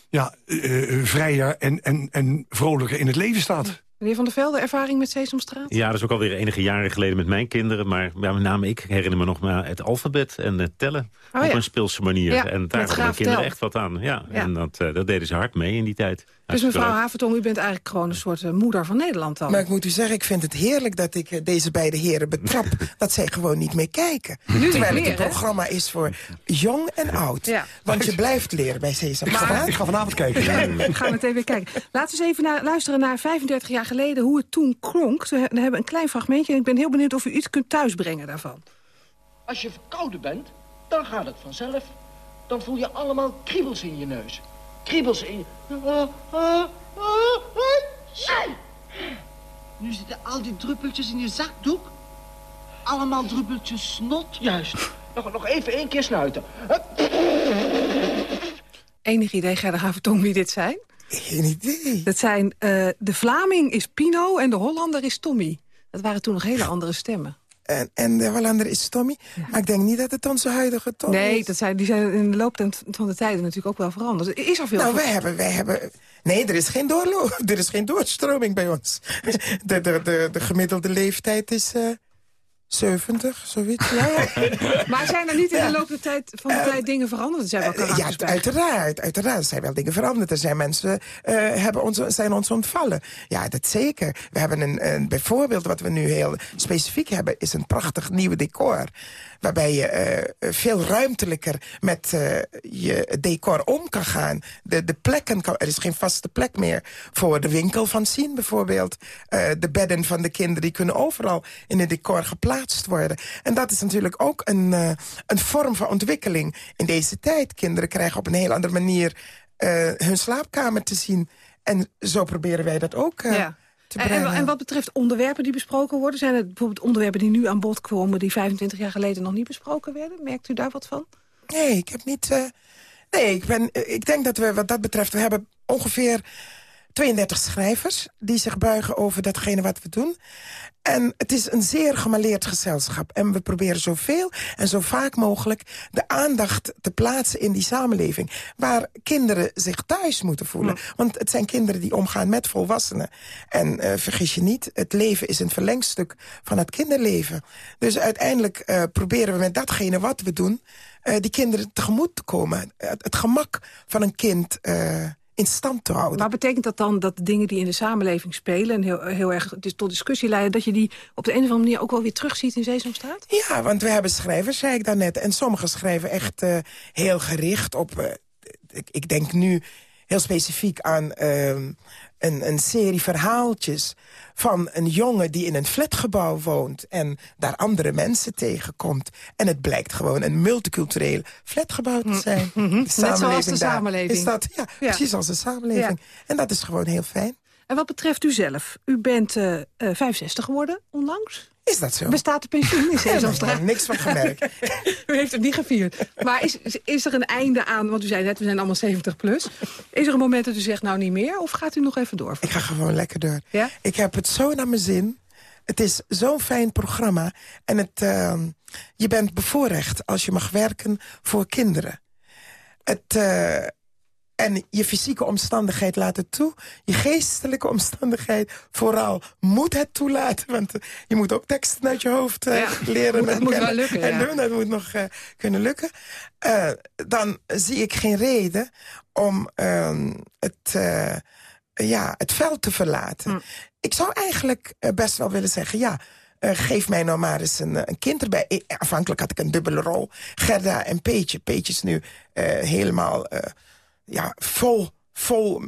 Speaker 14: ja, eh, eh, vrijer en, en, en vrolijker in het leven staat.
Speaker 11: Meneer Van der Velde, ervaring met Sesamstraat?
Speaker 10: Ja, dat is ook alweer enige jaren geleden met mijn kinderen. Maar ja, met name ik herinner me nog maar het alfabet en het tellen.
Speaker 11: Oh
Speaker 10: op
Speaker 11: ja.
Speaker 10: een speelse manier.
Speaker 11: Ja,
Speaker 10: en daar hadden mijn kinderen
Speaker 11: Tel.
Speaker 10: echt wat aan. Ja,
Speaker 11: Ja.
Speaker 10: En dat, eh, dat deden ze hard mee in die tijd.
Speaker 11: Dus mevrouw. Havertong, u bent eigenlijk gewoon een soort eh, moeder van Nederland dan.
Speaker 12: Maar ik moet u zeggen, ik vind het heerlijk dat ik eh, deze beide heren betrap... dat zij gewoon niet meer kijken.
Speaker 11: niet
Speaker 12: Terwijl
Speaker 11: meer,
Speaker 12: het een programma is voor jong en oud.
Speaker 11: Ja.
Speaker 12: Want je blijft leren bij Sesamstraat.
Speaker 14: Ik ga vanavond kijken.
Speaker 11: We gaan meteen weer kijken. Laten we eens even naar, luisteren naar 35 jaar geleden hoe het toen klonk. We hebben een klein fragmentje en ik ben heel benieuwd of u iets kunt thuisbrengen daarvan.
Speaker 21: Als je verkouden bent, dan gaat het vanzelf. Dan voel je allemaal kriebels in je neus. Kriebels in je... Ah, ah, ah, ah, Zo! Nu zitten al die druppeltjes in je zakdoek. Allemaal druppeltjes snot. Juist. Nog, nog even één keer snuiten.
Speaker 11: Enig idee, Gerda Havertong, wie dit zijn?
Speaker 12: Geen idee.
Speaker 11: Dat zijn, eh, de Vlaming is Pino en de Hollander is Tommy. Dat waren toen nog hele andere stemmen.
Speaker 12: En, en de Hollander is Tommy. Maar ik denk niet dat het onze huidige Tommy
Speaker 11: nee,
Speaker 12: is.
Speaker 11: dat zijn, die zijn in de loop van de tijden natuurlijk ook wel veranderd. Is er veel
Speaker 12: Nou, wij hebben, wij hebben... Nee, er is geen, doorlo er is geen doorstroming bij ons. De, de, de, de gemiddelde leeftijd is eh 70, zoiets.
Speaker 11: Ja, ja. Maar zijn er niet in de loop der tijd, van de tijd dingen veranderd? Er zijn wel
Speaker 12: Eh, ja, uiteraard, uiteraard. Er zijn wel dingen veranderd. Er zijn mensen eh, hebben ons, zijn ons ontvallen. Ja, dat zeker. We hebben een, een bijvoorbeeld wat we nu heel specifiek hebben... is een prachtig nieuw decor. Waarbij je eh, veel ruimtelijker met eh, je decor om kan gaan. De, de plekken, kan, er is geen vaste plek meer voor de winkel van Sien bijvoorbeeld. Eh, de bedden van de kinderen die kunnen overal in het decor geplaatst worden. En dat is natuurlijk ook een, eh, een vorm van ontwikkeling in deze tijd. Kinderen krijgen op een heel andere manier eh, hun slaapkamer te zien. En zo proberen wij dat ook eh,
Speaker 11: Ja.
Speaker 12: te
Speaker 11: En,
Speaker 12: brengen.
Speaker 11: en, en wat betreft onderwerpen die besproken worden... zijn het bijvoorbeeld onderwerpen die nu aan bod komen... die 25 jaar geleden nog niet besproken werden? Merkt u daar wat van?
Speaker 12: Nee, ik heb niet... nee, ik, ben, ik denk dat we wat dat betreft... we hebben ongeveer 32 schrijvers die zich buigen over datgene wat we doen. En het is een zeer gemaleerd gezelschap. En we proberen zoveel en zo vaak mogelijk de aandacht te plaatsen in die samenleving. Waar kinderen zich thuis moeten voelen. Want het zijn kinderen die omgaan met volwassenen. En eh, vergis je niet, het leven is een verlengstuk van het kinderleven. Dus uiteindelijk eh, proberen we met datgene wat we doen... eh, die kinderen tegemoet te komen. Het, het gemak van een kind... in stand te houden.
Speaker 11: Maar betekent dat dan dat de dingen die in de samenleving spelen... en heel, heel erg dis- tot discussie leiden... dat je die op de een of andere manier ook wel weer terugziet in Sesamstraat?
Speaker 12: Ja, want we hebben schrijvers, zei ik daarnet. En sommigen schrijven echt eh, heel gericht op... eh, ik, ik denk nu heel specifiek aan ehm, een, een serie verhaaltjes van een jongen die in een flatgebouw woont... en daar andere mensen tegenkomt. En het blijkt gewoon een multicultureel flatgebouw te zijn.
Speaker 11: Net zoals de samenleving.
Speaker 12: Is dat, ja, precies als de samenleving. En dat is gewoon heel fijn.
Speaker 11: En wat betreft u zelf, u bent uh, uh, 65 geworden onlangs.
Speaker 12: Is dat zo?
Speaker 11: Bestaat de pensioen in Sesamstraat?
Speaker 12: Ik heb niks van gemerkt.
Speaker 11: u heeft het niet gevierd. Maar is, is er een einde aan, want u zei net, we zijn allemaal 70 plus. Is er een moment dat u zegt, nou niet meer? Of gaat u nog even door?
Speaker 12: Ik ga gewoon lekker door.
Speaker 11: Ja?
Speaker 12: Ik heb het zo naar mijn zin. Het is zo'n fijn programma. En het, uh, je bent bevoorrecht als je mag werken voor kinderen. Het... Uh, en je fysieke omstandigheid laat het toe. Je geestelijke omstandigheid vooral moet het toelaten. Want je moet ook teksten uit je hoofd uh, ja, leren.
Speaker 11: Dat moet wel lukken,
Speaker 12: en
Speaker 11: ja.
Speaker 12: Dat moet nog uh, kunnen lukken. Uh, dan zie ik geen reden om ehm, het, ja, het veld te verlaten.
Speaker 11: Hm.
Speaker 12: Ik zou eigenlijk best wel willen zeggen... ja. Uh, geef mij nou maar eens een, een kind erbij. Ik, afhankelijk had ik een dubbele rol. Gerda en Peetje. Peetje is nu uh, helemaal uh, ja, vol, vol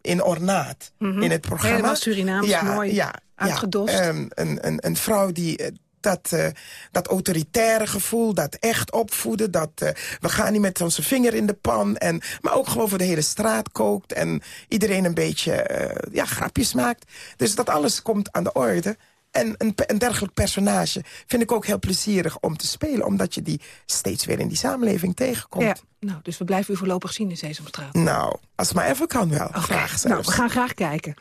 Speaker 12: in ornaat
Speaker 11: Mhm.
Speaker 12: mm -hmm. in het programma.
Speaker 11: Helemaal Surinaams,
Speaker 12: ja,
Speaker 11: mooi
Speaker 12: ja,
Speaker 11: uitgedost.
Speaker 12: Ja, um, een, een, een vrouw die dat, uh, dat autoritaire gevoel, dat echt opvoeden... dat uh, we gaan niet met onze vinger in de pan... En, maar ook gewoon voor de hele straat kookt... en iedereen een beetje ja, grapjes maakt. Dus dat alles komt aan de orde... En een, een, dergelijk personage vind ik ook heel plezierig om te spelen... omdat je die steeds weer in die samenleving tegenkomt.
Speaker 11: Ja, nou, dus we blijven u voorlopig zien in Sesamstraat.
Speaker 12: Nou, als het maar even kan wel. Graag zelfs.
Speaker 11: Nou, we gaan graag kijken.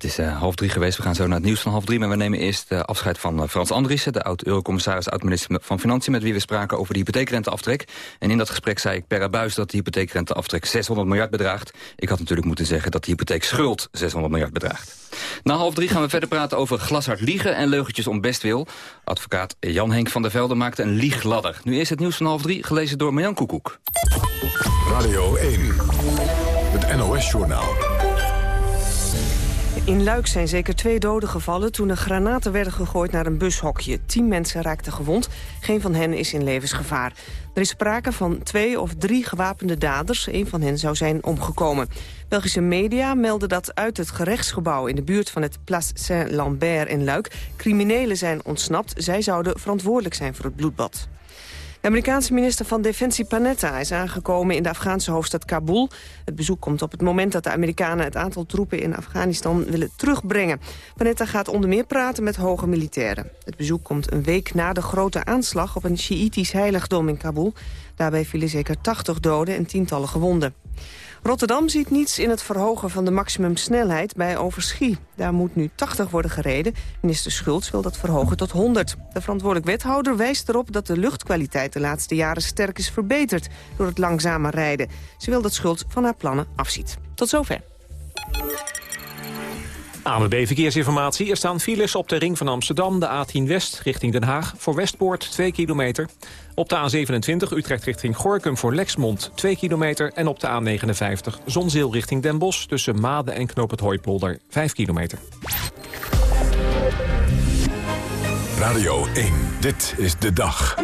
Speaker 8: Het is uh, half drie geweest. We gaan zo naar het nieuws van half drie. Maar we nemen eerst uh, afscheid van uh, Frans Andriessen... de oud-eurocommissaris, oud-minister van Financiën... met wie we spraken over de hypotheekrenteaftrek. En in dat gesprek zei ik per abuis dat de hypotheekrenteaftrek 600 miljard bedraagt. Ik had natuurlijk moeten zeggen dat de hypotheekschuld 600 miljard bedraagt. Na half drie gaan we verder praten over glashard liegen en leugentjes om bestwil. Advocaat Jan-Henk van der Velde maakte een liegladder. Nu is het nieuws van half drie, gelezen door Marjan Koekoek.
Speaker 1: Radio 1, het NOS-journaal.
Speaker 2: In Luik zijn zeker twee doden gevallen toen er granaten werden gegooid naar een bushokje. Tien mensen raakten gewond, geen van hen is in levensgevaar. Er is sprake van twee of drie gewapende daders, een van hen zou zijn omgekomen. Belgische media melden dat uit het gerechtsgebouw in de buurt van het Place Saint-Lambert in Luik criminelen zijn ontsnapt. Zij zouden verantwoordelijk zijn voor het bloedbad. De Amerikaanse minister van Defensie Panetta is aangekomen in de Afghaanse hoofdstad Kabul. Het bezoek komt op het moment dat de Amerikanen het aantal troepen in Afghanistan willen terugbrengen. Panetta gaat onder meer praten met hoge militairen. Het bezoek komt een week na de grote aanslag op een Sjiïtisch heiligdom in Kabul. Daarbij vielen zeker 80 doden en tientallen gewonden. Rotterdam ziet niets in het verhogen van de maximumsnelheid bij Overschie. Daar moet nu 80 worden gereden. Minister Schultz wil dat verhogen tot 100. De verantwoordelijk wethouder wijst erop dat de luchtkwaliteit de laatste jaren sterk is verbeterd door het langzame rijden. Ze wil dat Schultz van haar plannen afziet. Tot zover.
Speaker 22: AMB Verkeersinformatie. Er staan files op de ring van Amsterdam, de A10 West richting Den Haag. Voor Westpoort 2 kilometer. Op de A27 Utrecht richting Gorkum voor Lexmond 2 kilometer. En op de A59 Zonzeel richting Den Bosch tussen Maden en Knoop het Hooipolder 5 kilometer.
Speaker 1: Radio 1, dit is de dag.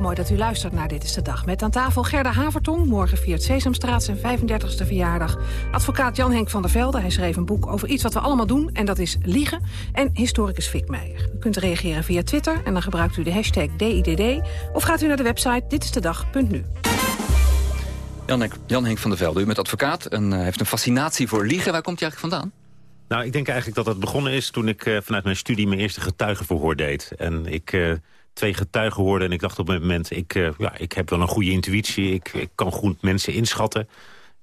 Speaker 11: Mooi dat u luistert naar Dit is de Dag. Met aan tafel Gerda Havertong. Morgen viert Sesamstraat zijn 35e verjaardag. Advocaat Jan-Henk van der Velde. Hij schreef een boek over iets wat we allemaal doen. En dat is liegen. En historicus Fik Meijer. U kunt reageren via Twitter. En dan gebruikt u de hashtag DIDD. Of gaat u naar de website ditistedag.nu.
Speaker 8: Jan-Henk Jan van der Velde, u bent advocaat en uh, heeft een fascinatie voor liegen. Waar komt hij eigenlijk vandaan?
Speaker 10: Nou, ik denk eigenlijk dat het begonnen is toen ik uh, vanuit mijn studie mijn eerste getuigenverhoor deed. En ik... Uh, twee getuigen hoorde en ik dacht op een moment... ik, uh, ja, ik heb wel een goede intuïtie, ik, ik kan goed mensen inschatten.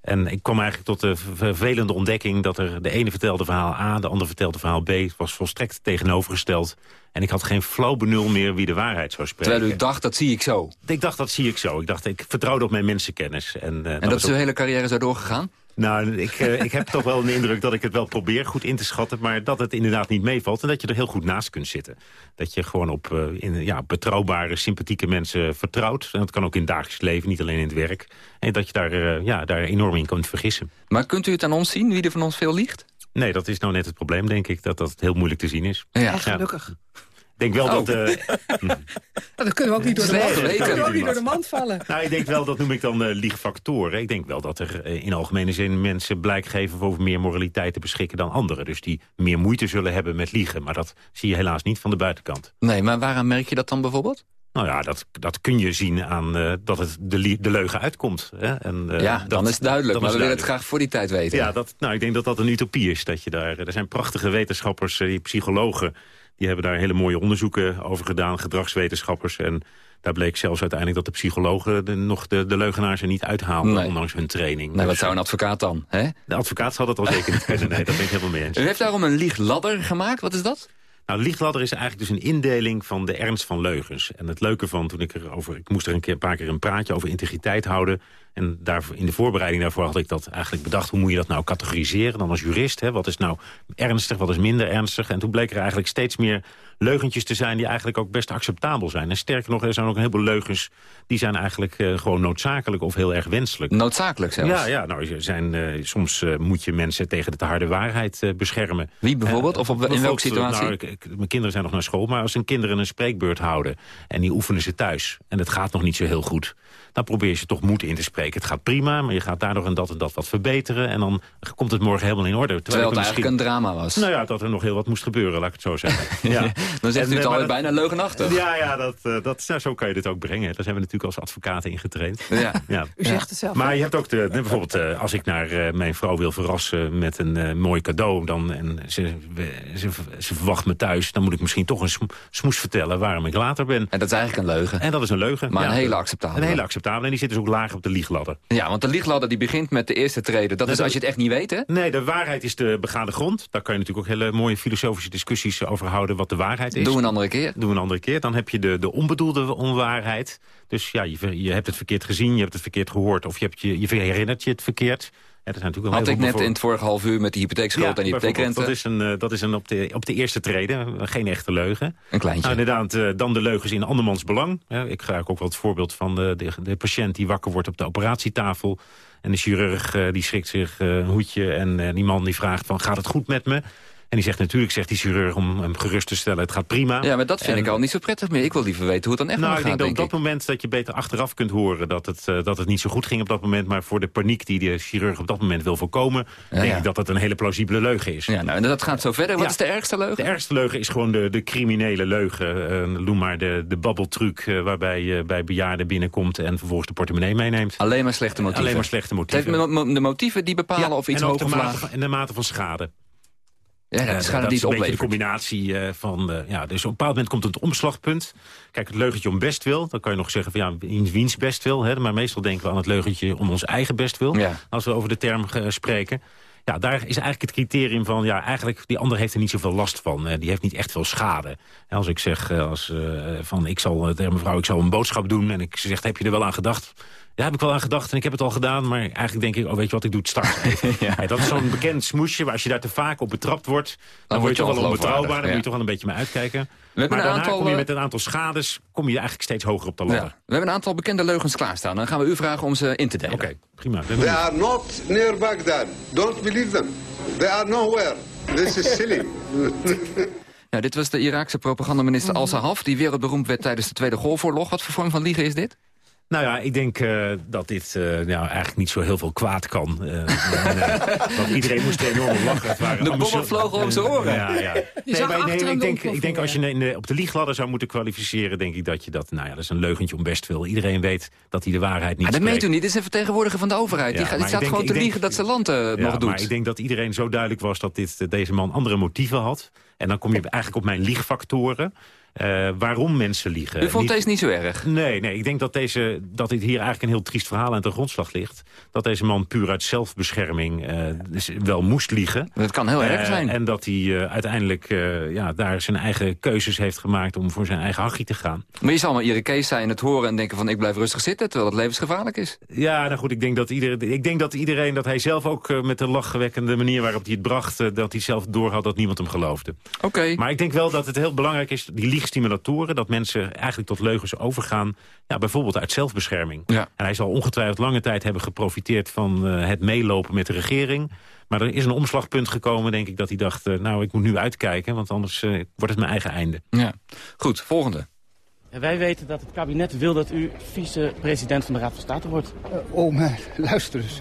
Speaker 10: En ik kwam eigenlijk tot de vervelende ontdekking... dat er de ene vertelde verhaal A, de andere vertelde verhaal B. Het was volstrekt tegenovergesteld. En ik had geen flauw benul meer wie de waarheid zou spreken.
Speaker 8: Terwijl u dacht, dat zie ik zo.
Speaker 10: Ik dacht, dat zie ik zo. Ik dacht, ik vertrouwde op mijn mensenkennis. En, uh,
Speaker 8: en dat, dat is uw ook... hele carrière zo doorgegaan?
Speaker 10: Nou, ik, uh, ik heb toch wel een indruk dat ik het wel probeer goed in te schatten... maar dat het inderdaad niet meevalt en dat je er heel goed naast kunt zitten. Dat je gewoon op uh, in, ja, betrouwbare, sympathieke mensen vertrouwt. En dat kan ook in het dagelijks leven, niet alleen in het werk. En dat je daar, uh, ja, daar enorm in kunt vergissen.
Speaker 8: Maar kunt u het aan ons zien, wie er van ons veel liegt?
Speaker 10: Nee, dat is nou net het probleem, denk ik. Dat dat heel moeilijk te zien is.
Speaker 11: Ja, ja gelukkig.
Speaker 10: Denk wel
Speaker 11: Oh.
Speaker 10: dat... eh,
Speaker 11: Nou, dat kunnen we ook niet door de
Speaker 10: Nee,
Speaker 11: mand, we ook
Speaker 10: niet,
Speaker 11: door de vallen.
Speaker 10: Nou, ik denk wel, dat noem ik dan eh liegfactoren. Ik denk wel dat er eh, in algemene zin mensen blijk geven... over meer moraliteit te beschikken dan anderen. Dus die meer moeite zullen hebben met liegen. Maar dat zie je helaas niet van de buitenkant.
Speaker 8: Nee, maar waaraan merk je dat dan bijvoorbeeld?
Speaker 10: Nou ja, dat, dat kun je zien aan eh, dat het de, leugen uitkomt. Hè? En, eh,
Speaker 8: ja,
Speaker 10: dat-
Speaker 8: dan is het duidelijk. maar we willen het graag voor die tijd weten.
Speaker 10: Ja, dat, nou, ik denk dat dat een utopie is. Dat je daar, er zijn prachtige wetenschappers, die psychologen... die hebben daar hele mooie onderzoeken over gedaan, gedragswetenschappers. En daar bleek zelfs uiteindelijk dat de psychologen... De, nog de, de leugenaars er niet uithaalden,
Speaker 8: Nee.
Speaker 10: ondanks hun training.
Speaker 8: Nee, wat
Speaker 10: Dus,
Speaker 8: zou een advocaat dan? Hè?
Speaker 10: De advocaat zal dat al zeker niet kunnen. Nee, dat ben ik helemaal mee eens.
Speaker 8: U heeft daarom een liegladder gemaakt. Wat is dat?
Speaker 10: Nou, liegladder is eigenlijk dus een indeling van de ernst van leugens. En het leuke van toen ik erover... Ik moest er een, keer, een paar keer een praatje over integriteit houden. En daar, in de voorbereiding daarvoor had ik dat eigenlijk bedacht. Hoe moet je dat nou categoriseren dan als jurist? Hè? Wat is nou ernstig, wat is minder ernstig? En toen bleek er eigenlijk steeds meer leugentjes te zijn... die eigenlijk ook best acceptabel zijn. En sterker nog, er zijn ook een heleboel leugens... die zijn eigenlijk eh, gewoon noodzakelijk of heel erg wenselijk.
Speaker 8: Noodzakelijk zelfs?
Speaker 10: Ja, ja nou, zijn, eh, soms eh, moet je mensen tegen de te harde waarheid beschermen.
Speaker 8: Wie bijvoorbeeld? Of op- in welke situatie?
Speaker 10: Nou, ik- mijn kinderen zijn nog naar school, maar als hun kinderen een spreekbeurt houden... en die oefenen ze thuis en het gaat nog niet zo heel goed... dan probeer je ze toch moed in te spreken. Het gaat prima, maar je gaat daardoor en dat en dat wat verbeteren... en dan komt het morgen helemaal in orde.
Speaker 8: Terwijl het eigenlijk een drama was.
Speaker 10: Nou ja, dat er nog heel wat moest gebeuren, laat ik het zo zeggen. Ja.
Speaker 8: Dan zegt
Speaker 10: En,
Speaker 8: u het
Speaker 10: eh,
Speaker 8: alweer bijna leugenachtig.
Speaker 10: Ja, ja dat, eh, dat, nou, zo kan je dit ook brengen. Daar zijn we natuurlijk als advocaten in getraind.
Speaker 8: Ja.
Speaker 10: Ja.
Speaker 11: U zegt het zelf.
Speaker 10: Maar je hebt ook de, bijvoorbeeld eh, als ik naar eh, mijn vrouw wil verrassen met een eh, mooi cadeau... Dan, en ze, we- ze, ze verwacht me thuis, dan moet ik misschien toch een sm- smoes vertellen waarom ik later ben.
Speaker 8: En dat is eigenlijk een leugen.
Speaker 10: En dat is een leugen.
Speaker 8: Maar
Speaker 10: Ja,
Speaker 8: een hele acceptabele.
Speaker 10: Een hele acceptabele. En die zit dus ook lager op de liegladder.
Speaker 8: Ja, want de liegladder die begint met de eerste trede. Dat is als je het echt niet weet, hè?
Speaker 10: Nee, de waarheid is de begane grond. Daar kan je natuurlijk ook hele mooie filosofische discussies over houden... wat de waarheid is.
Speaker 8: We een andere keer.
Speaker 10: Doen we een andere keer. Dan heb je de, de onbedoelde onwaarheid. Dus ja, je, je hebt het verkeerd gezien, je hebt het verkeerd gehoord... of je, hebt je, je herinnert je het verkeerd. Ja, zijn natuurlijk
Speaker 8: Had ik net in het vorige half uur met die hypotheekschuld en die hypotheekrente.
Speaker 10: Dat is een, eh, dat is een op, de, op de eerste trede, eh, geen echte leugen.
Speaker 8: Een kleintje.
Speaker 10: Nou, inderdaad, eh, dan de leugens in andermans belang. Ja, ik gebruik ook wel het voorbeeld van de, de, de patiënt die wakker wordt op de operatietafel. En de chirurg eh, die schrikt zich een hoedje en die man die vraagt van gaat het goed met me? En die zegt natuurlijk, zegt die chirurg om hem gerust te stellen, het gaat prima.
Speaker 8: Ja, maar dat vind
Speaker 10: En-
Speaker 8: ik al niet zo prettig meer. Ik wil liever weten hoe het dan echt
Speaker 10: nou,
Speaker 8: nog
Speaker 10: ik
Speaker 8: gaat,
Speaker 10: denk dat
Speaker 8: denk
Speaker 10: op dat moment dat je beter achteraf kunt horen... Dat het, eh, dat het niet zo goed ging op dat moment. Maar voor de paniek die de chirurg op dat moment wil voorkomen... denk
Speaker 8: ja.
Speaker 10: ik dat het een hele plausibele leugen is.
Speaker 8: Ja, nou, en dat gaat zo verder. Wat
Speaker 10: Ja.
Speaker 8: is de ergste leugen?
Speaker 10: De ergste leugen is gewoon de, de criminele leugen. Eh noem maar de, de babbeltruc eh, waarbij je bij bejaarden binnenkomt... en vervolgens de portemonnee meeneemt.
Speaker 8: Alleen maar slechte motieven.
Speaker 10: Alleen maar slechte
Speaker 8: Het heeft
Speaker 10: motieven.
Speaker 8: mo- mo- de motieven die bepalen of iets
Speaker 10: en
Speaker 8: hoog of laag...
Speaker 10: En de mate van schade.
Speaker 8: Ja,
Speaker 10: Eh,
Speaker 8: dat die
Speaker 10: is
Speaker 8: het
Speaker 10: een beetje de
Speaker 8: oplevert.
Speaker 10: combinatie eh, van... eh, ja, dus op een bepaald moment komt het omslagpunt. Kijk, het leugentje om bestwil. Dan kan je nog zeggen van ja, in wiens bestwil. Hè, maar meestal denken we aan het leugentje om ons eigen bestwil.
Speaker 8: Ja.
Speaker 10: Als we over de term eh, spreken. Ja, daar is eigenlijk het criterium van... ja, eigenlijk, die ander heeft er niet zoveel last van. Eh, die heeft niet echt veel schade. En als ik zeg eh, als, eh, van ik zal, eh, mevrouw, ik zal een boodschap doen... en ik zeg, heb je er wel aan gedacht? Ja, heb ik wel aan gedacht en ik heb het al gedaan. Maar eigenlijk denk ik, oh weet je wat, ik doe het straks even. Ja, dat is zo'n bekend smoesje. Maar als je daar te vaak op betrapt wordt... dan, word je toch wel onbetrouwbaar. Dan
Speaker 8: ja.
Speaker 10: moet je toch wel een beetje mee uitkijken.
Speaker 8: hebben
Speaker 10: maar
Speaker 8: een
Speaker 10: daarna
Speaker 8: aantal,
Speaker 10: kom je
Speaker 8: eh,
Speaker 10: met een aantal schades... kom je eigenlijk steeds hoger op de
Speaker 8: Ja.
Speaker 10: ladder.
Speaker 8: We hebben een aantal bekende leugens klaarstaan. Dan gaan we u vragen om ze in te delen.
Speaker 10: Oké, prima.
Speaker 23: They are not near Baghdad. Don't believe them. They are nowhere. This is silly.
Speaker 8: Ja, dit was de Iraakse propagandaminister Al-Sahaf... die wereldberoemd werd tijdens de Tweede Golfoorlog. Wat voor vorm van liegen is dit?
Speaker 10: Nou ja, ik denk eh, dat dit eh, nou, eigenlijk niet zo heel veel kwaad kan. Eh, en, want iedereen moest er enorm lachen. Het waren
Speaker 8: De bommen vlogen om zijn oren.
Speaker 10: Ja, ja. Nee, maar, nee, ik,
Speaker 11: de
Speaker 10: denk, ik denk als je in de- op de liegladder zou moeten kwalificeren... denk ik dat je dat, nou ja, dat is een leugentje om best veel. Iedereen weet dat hij de waarheid niet
Speaker 8: Maar dat
Speaker 10: spreekt.
Speaker 8: meent u niet. Dit is een vertegenwoordiger van de overheid.
Speaker 10: Ja,
Speaker 8: die, gaat, die staat
Speaker 10: denk-
Speaker 8: gewoon te
Speaker 10: denk-
Speaker 8: liegen dat zijn land eh,
Speaker 10: Ja,
Speaker 8: nog doet.
Speaker 10: maar ik denk dat iedereen zo duidelijk was dat dit, deze man andere motieven had. En dan kom je eigenlijk op mijn liegfactoren. Eh, waarom mensen liegen.
Speaker 8: U vond
Speaker 10: Niet-
Speaker 8: deze niet zo erg?
Speaker 10: Nee, nee, ik denk dat, deze, dat dit hier eigenlijk een heel triest verhaal aan de grondslag ligt. Dat deze man puur uit zelfbescherming eh, dus wel moest liegen.
Speaker 8: Dat kan heel erg
Speaker 10: Eh,
Speaker 8: zijn.
Speaker 10: en dat hij uiteindelijk ja, daar zijn eigen keuzes heeft gemaakt om voor zijn eigen hachie te gaan.
Speaker 8: Maar je zal maar Irakees zijn, het horen en denken van ik blijf rustig zitten... terwijl het levensgevaarlijk is.
Speaker 10: Ja, nou goed, ik denk dat iedereen, ik denk dat, iedereen dat hij zelf ook met de lachwekkende manier waarop hij het bracht... dat hij zelf doorhad dat niemand hem geloofde.
Speaker 8: Oké.
Speaker 10: Maar ik denk wel dat het heel belangrijk is, die lichtstimulatoren... dat mensen eigenlijk tot leugens overgaan, ja, bijvoorbeeld uit zelfbescherming. En hij zal ongetwijfeld lange tijd hebben geprofiteerd van eh, het meelopen met de regering. Maar er is een omslagpunt gekomen, denk ik, dat hij dacht... eh, nou, ik moet nu uitkijken, want anders eh, wordt het mijn eigen einde.
Speaker 8: Ja. Goed, volgende.
Speaker 24: Wij weten dat het kabinet wil dat u vice-president van de Raad van State wordt.
Speaker 25: Oh, maar luister eens.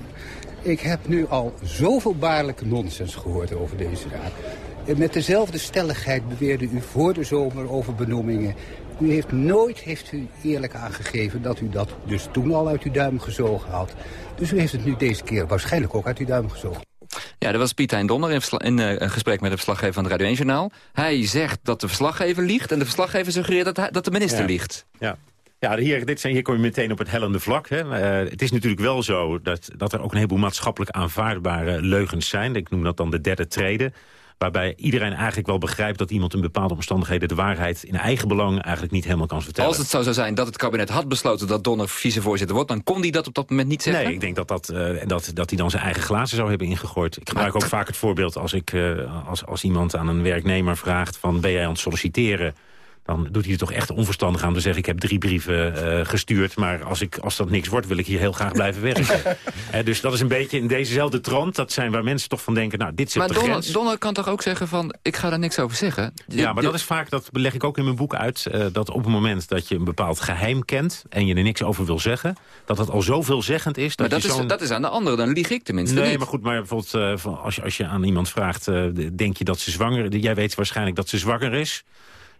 Speaker 25: Ik heb nu al zoveel baarlijke nonsens gehoord over deze raad. En Met dezelfde stelligheid beweerde u voor de zomer over benoemingen. U heeft nooit heeft u eerlijk aangegeven dat u dat dus toen al uit uw duim gezogen had. Dus u heeft het nu deze keer waarschijnlijk ook uit uw duim gezogen.
Speaker 8: Ja, dat was Piet Hein Donner in, eh, een gesprek met de verslaggever van het Radio 1-journaal. Hij zegt dat de verslaggever liegt en de verslaggever suggereert dat, hij, dat de minister
Speaker 10: Ja.
Speaker 8: liegt.
Speaker 10: Ja. Ja, hier, dit zijn, hier kom je meteen op het hellende vlak. Hè. Eh, het is natuurlijk wel zo dat, dat er ook een heleboel maatschappelijk aanvaardbare leugens zijn. Ik noem dat dan de derde trede. Waarbij iedereen eigenlijk wel begrijpt dat iemand in bepaalde omstandigheden... de waarheid in eigen belang eigenlijk niet helemaal kan vertellen.
Speaker 8: Als het zo zou zijn dat het kabinet had besloten dat Donner vicevoorzitter wordt... dan kon hij dat op dat moment niet zeggen?
Speaker 10: Nee, ik denk dat, dat, eh, dat, dat hij dan zijn eigen glazen zou hebben ingegooid. Ik gebruik ook vaak het voorbeeld als, ik, eh, als, als iemand aan een werknemer vraagt... van ben jij aan het solliciteren? Dan doet hij er toch echt onverstandig aan te zeggen... ik heb drie brieven eh, gestuurd, maar als, ik, als dat niks wordt... wil ik hier heel graag blijven werken. Eh, dus dat is een beetje in dezezelfde trant. Dat zijn waar mensen toch van denken, nou, dit zit
Speaker 8: Maar
Speaker 10: de
Speaker 8: Donner,
Speaker 10: grens.
Speaker 8: Donner kan toch ook zeggen van, ik ga daar niks over zeggen?
Speaker 10: Ja, maar dat is vaak, dat leg ik ook in mijn boek uit... eh, dat op het moment dat je een bepaald geheim kent... en je er niks over wil zeggen... dat het al zoveelzeggend is...
Speaker 8: Maar
Speaker 10: dat,
Speaker 8: dat
Speaker 10: je
Speaker 8: is, dat is aan de andere, dan lieg ik tenminste
Speaker 10: Nee,
Speaker 8: niet.
Speaker 10: maar goed, maar bijvoorbeeld eh, als, je, als je aan iemand vraagt... eh, denk je dat ze zwanger... Jij weet waarschijnlijk dat ze zwanger is...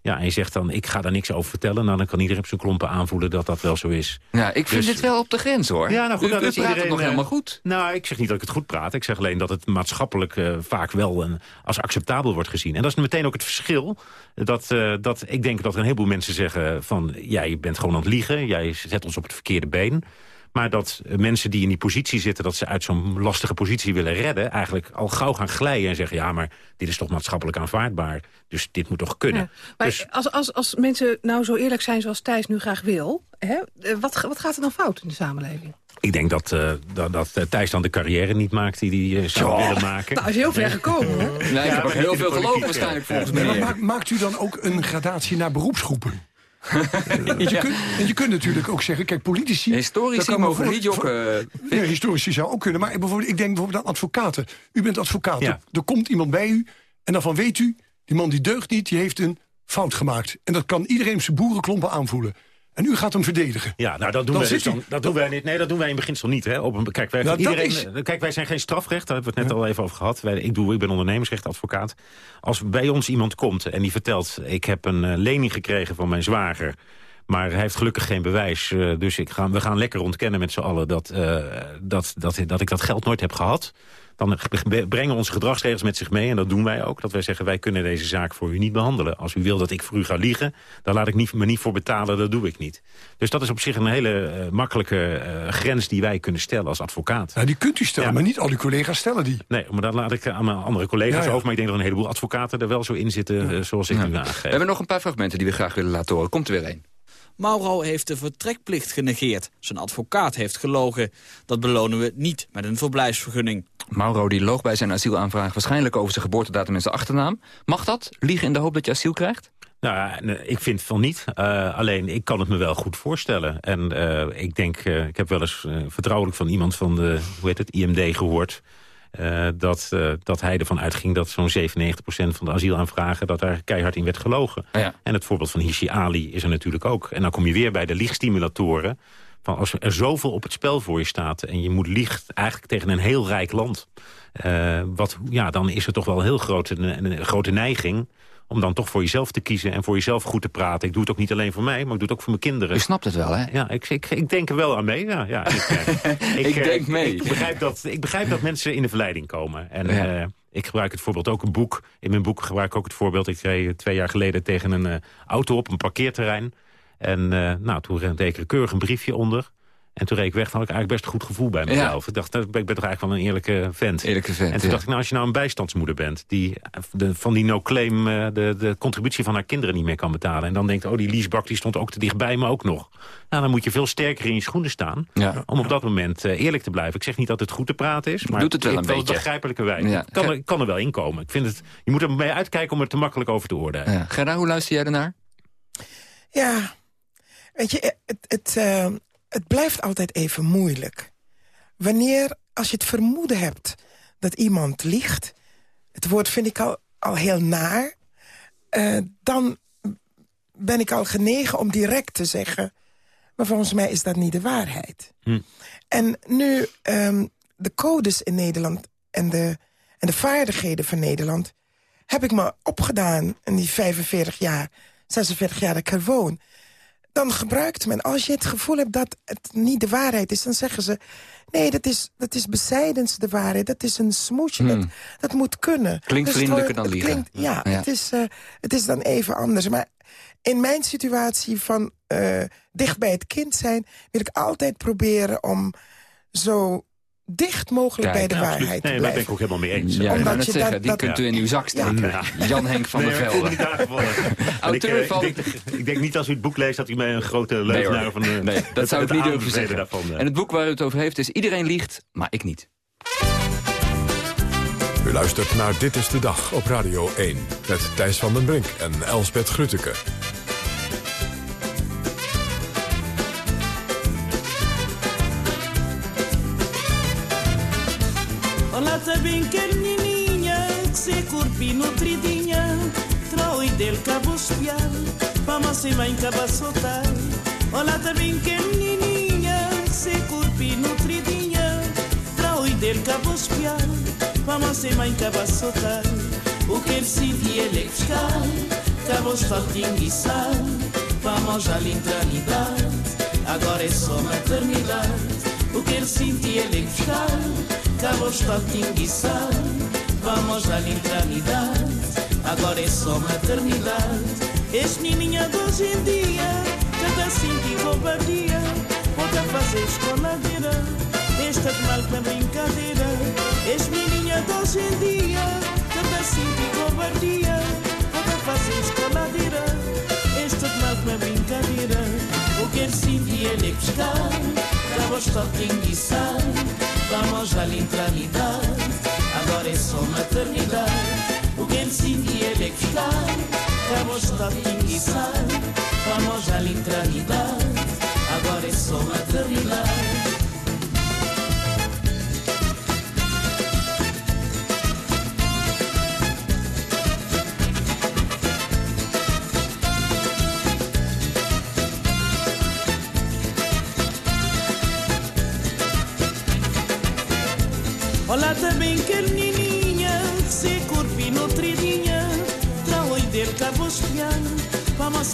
Speaker 10: Ja, en je zegt dan, ik ga daar niks over vertellen. Nou, dan kan iedereen op zijn klompen aanvoelen dat dat wel zo is.
Speaker 8: Ja, ik vind
Speaker 10: Dus-
Speaker 8: dit wel op de grens, hoor.
Speaker 10: Ja, nou goed,
Speaker 8: u,
Speaker 10: nou,
Speaker 8: u
Speaker 10: dat is
Speaker 8: praat het
Speaker 10: iedereen,
Speaker 8: nog
Speaker 10: eh,
Speaker 8: helemaal goed.
Speaker 10: Nou, ik zeg niet dat ik het goed praat. Ik zeg alleen dat het maatschappelijk eh, vaak wel een, als acceptabel wordt gezien. En dat is meteen ook het verschil. Dat, eh, dat ik denk dat er een heleboel mensen zeggen van... jij bent gewoon aan het liegen, jij zet ons op het verkeerde been. Maar dat eh, mensen die in die positie zitten... dat ze uit zo'n lastige positie willen redden... eigenlijk al gauw gaan glijden en zeggen... ja, maar dit is toch maatschappelijk aanvaardbaar. Dus dit moet toch kunnen.
Speaker 11: Ja. Maar
Speaker 10: Dus
Speaker 11: als, als, als mensen nou zo eerlijk zijn zoals Thijs nu graag wil... Hè, eh, wat, wat gaat er dan fout in de samenleving?
Speaker 10: ik denk dat, eh, dat, dat Thijs dan de carrière niet maakt die hij zou
Speaker 14: Ja.
Speaker 10: willen maken.
Speaker 11: Nou, is heel ver gekomen, hoor.
Speaker 8: Nee, ik heb ook heel veel gelogen waarschijnlijk volgens
Speaker 14: maar
Speaker 8: mij.
Speaker 14: maakt, maakt u dan ook een gradatie naar beroepsgroepen? Want je, kunt, en je kunt natuurlijk ook zeggen, kijk, politici...
Speaker 8: Historici mogen niet jokken.
Speaker 14: Ja, historici zou ook kunnen. Maar bijvoorbeeld, ik denk bijvoorbeeld aan advocaten. U bent advocaat.
Speaker 10: Ja.
Speaker 14: Er, er komt iemand bij u en daarvan weet u... die man die deugt niet, die heeft een fout gemaakt. En dat kan iedereen op zijn boerenklompen aanvoelen. En u gaat hem verdedigen.
Speaker 10: Ja, nou, dat doen,
Speaker 14: Dan
Speaker 10: wij, dus dan, dat doen wij niet. Nee, dat doen wij in beginsel niet. Hè. Op een, kijk, wij,
Speaker 14: Nou, dat
Speaker 10: iedereen,
Speaker 14: is-
Speaker 10: kijk, wij zijn geen strafrecht. Daar hebben we het net al even over gehad. Wij, ik, doe, ik ben ondernemersrechtadvocaat. Als bij ons iemand komt en die vertelt... ik heb een eh, lening gekregen van mijn zwager... Maar hij heeft gelukkig geen bewijs. eh, dus ik ga, we gaan lekker ontkennen met z'n allen dat, eh, dat, dat, dat ik dat geld nooit heb gehad. Dan brengen onze gedragsregels met zich mee. En dat doen wij ook. Dat wij zeggen, wij kunnen deze zaak voor u niet behandelen. Als u wil dat ik voor u ga liegen, dan laat ik niet, me niet voor betalen. Dat doe ik niet. Dus dat is op zich een hele eh, makkelijke eh, grens die wij kunnen stellen als advocaat.
Speaker 14: Ja, die kunt u stellen,
Speaker 10: Ja.
Speaker 14: maar niet al uw collega's stellen die.
Speaker 10: Nee, maar dat laat ik aan mijn andere collega's
Speaker 14: Ja, ja.
Speaker 10: over. Maar ik denk dat een heleboel advocaten er wel zo in zitten eh, zoals ik
Speaker 8: Ja.
Speaker 10: nu
Speaker 8: We
Speaker 10: aangeef.
Speaker 8: hebben nog een paar fragmenten die we graag willen laten horen. Komt er weer één.
Speaker 26: Mauro heeft de vertrekplicht genegeerd. Zijn advocaat heeft gelogen. Dat belonen we niet met een verblijfsvergunning.
Speaker 8: Mauro die loog bij zijn asielaanvraag waarschijnlijk over zijn geboortedatum en zijn achternaam. Mag dat? Liegen in de hoop dat je asiel krijgt?
Speaker 10: Nou, ja, ik vind van niet. Eh, alleen, ik kan het me wel goed voorstellen. En eh, ik denk, eh, ik heb wel eens eh, vertrouwelijk van iemand van de, hoe heet het, IMD gehoord... eh, dat, eh, dat hij ervan uitging dat zo'n 97% van de asielaanvragen... dat daar keihard in werd gelogen.
Speaker 8: Ja.
Speaker 10: En het voorbeeld van Hishi Ali is er natuurlijk ook. En dan kom je weer bij de liegsstimulatoren. Van als er zoveel op het spel voor je staat... en je moet liegen eigenlijk tegen een heel rijk land... eh, wat, ja, dan is er toch wel een heel grote, een, een grote neiging om dan toch voor jezelf te kiezen en voor jezelf goed te praten. Ik doe het ook niet alleen voor mij, maar ik doe het ook voor mijn kinderen.
Speaker 8: U snapt het wel, hè?
Speaker 10: Ja, ik, ik, ik denk er wel aan mee. Ja, ja, ik, eh,
Speaker 8: Ik
Speaker 10: eh,
Speaker 8: denk mee.
Speaker 10: Ik begrijp, dat, ik begrijp dat mensen in de verleiding komen. En
Speaker 8: Ja.
Speaker 10: eh, ik gebruik het voorbeeld ook een boek. In mijn boek gebruik ik ook het voorbeeld. Ik reed twee jaar geleden tegen een auto op een parkeerterrein. En eh, nou, toen deed ik er keurig een briefje onder. En toen reed ik weg, had ik eigenlijk best een goed gevoel bij mezelf. Ik dacht, dat- ik ben toch eigenlijk wel een eerlijke vent.
Speaker 8: Eerlijke vent,
Speaker 10: en toen
Speaker 8: ja.
Speaker 10: dacht ik, nou, als je nou een bijstandsmoeder bent... die eh, de, van die no-claim eh, de, de contributie van haar kinderen niet meer kan betalen... en dan denkt, oh, die leasebak die stond ook te dichtbij, maar ook nog. Nou, dan moet je veel sterker in je schoenen staan...
Speaker 8: Ja.
Speaker 10: om op dat moment eh, eerlijk te blijven. Ik zeg niet dat het goed te praten is, maar
Speaker 8: Doet het wel een beetje.
Speaker 10: begrijpelijke wijze.
Speaker 8: Ja.
Speaker 10: Ik kan, er, ik kan er wel in komen. Ik vind het, je moet er mee uitkijken om er te makkelijk over te oordelen.
Speaker 8: Ja. Gerda, hoe luister jij ernaar?
Speaker 12: Ja, weet je, het, het, uh, het blijft altijd even moeilijk. Wanneer, als je het vermoeden hebt dat iemand liegt... het woord vind ik al, al heel naar... Uh, dan ben ik al genegen om direct te zeggen... maar volgens mij is dat niet de waarheid.
Speaker 10: Hm.
Speaker 12: En nu um, de codes in Nederland en de, en de vaardigheden van Nederland... heb ik me opgedaan in die 45 jaar, 46 jaar dat ik er woon. Dan gebruikt men, als je het gevoel hebt dat het niet de waarheid is... dan zeggen ze, nee, dat is, dat is bezijdens de waarheid. Dat is een smoesje, dat,
Speaker 8: Hmm.
Speaker 12: dat moet kunnen.
Speaker 8: Klinkt
Speaker 12: Dus
Speaker 8: vriendelijker dan liegen.
Speaker 12: Klinkt, ja,
Speaker 8: Ja.
Speaker 12: Het, is, eh, het is dan even anders. Maar in mijn situatie van eh, dicht bij het kind zijn... wil ik altijd proberen om zo dicht mogelijk bij de
Speaker 10: absoluut.
Speaker 12: waarheid te
Speaker 10: Nee, daar ben ik ook helemaal mee eens.
Speaker 8: Ja, ik
Speaker 12: Omdat je
Speaker 8: zeggen,
Speaker 12: dat-
Speaker 8: die
Speaker 12: dat-
Speaker 8: kunt u in uw zak steken.
Speaker 10: Ja.
Speaker 8: Jan Henk van
Speaker 10: Nee,
Speaker 8: der Velde. Auteur
Speaker 10: eh,
Speaker 8: van-
Speaker 10: ik, denk, ik denk niet als u het boek leest dat u mij een grote leugenaar van de,
Speaker 8: Nee, dat zou ik niet durven zeggen.
Speaker 10: Daarvan, eh.
Speaker 8: En het boek waar u het over heeft is Iedereen liegt, maar ik niet.
Speaker 1: U luistert naar Dit is de Dag op Radio 1. Met Thijs van den Brink en Elsbeth Grutteke.
Speaker 27: Tá bem carninha, que se corpi nutridinha, troi del cabo espiar, vamos se mãe caba soltar. Olá, tá bem carninha, que se corpi nutridinha, troi del cabo espiar, vamos se mãe soltar. O que ele sentia ele é fiscal, cabo está tinguiçar, vamos à lintranidade, agora é só maternidade. O que ele sentia é fiscal, cabo está tinguiçar, vamos à lintranidade, agora é só maternidade. És menininha de hoje em dia, cada cinco roubaria, pode fazer escoladeira, esta de mal com brincadeira. És menininha de hoje em dia, cada cinco roubaria, pode fazer escoladeira, esta de mal com brincadeira. O que ele sentia ele é pescar, cabo está tinguiçar, vamos à lintranidade, agora é só maternidade. O que ele sentia ele é pescar, cabo está tinguiçar, vamos à lintranidade,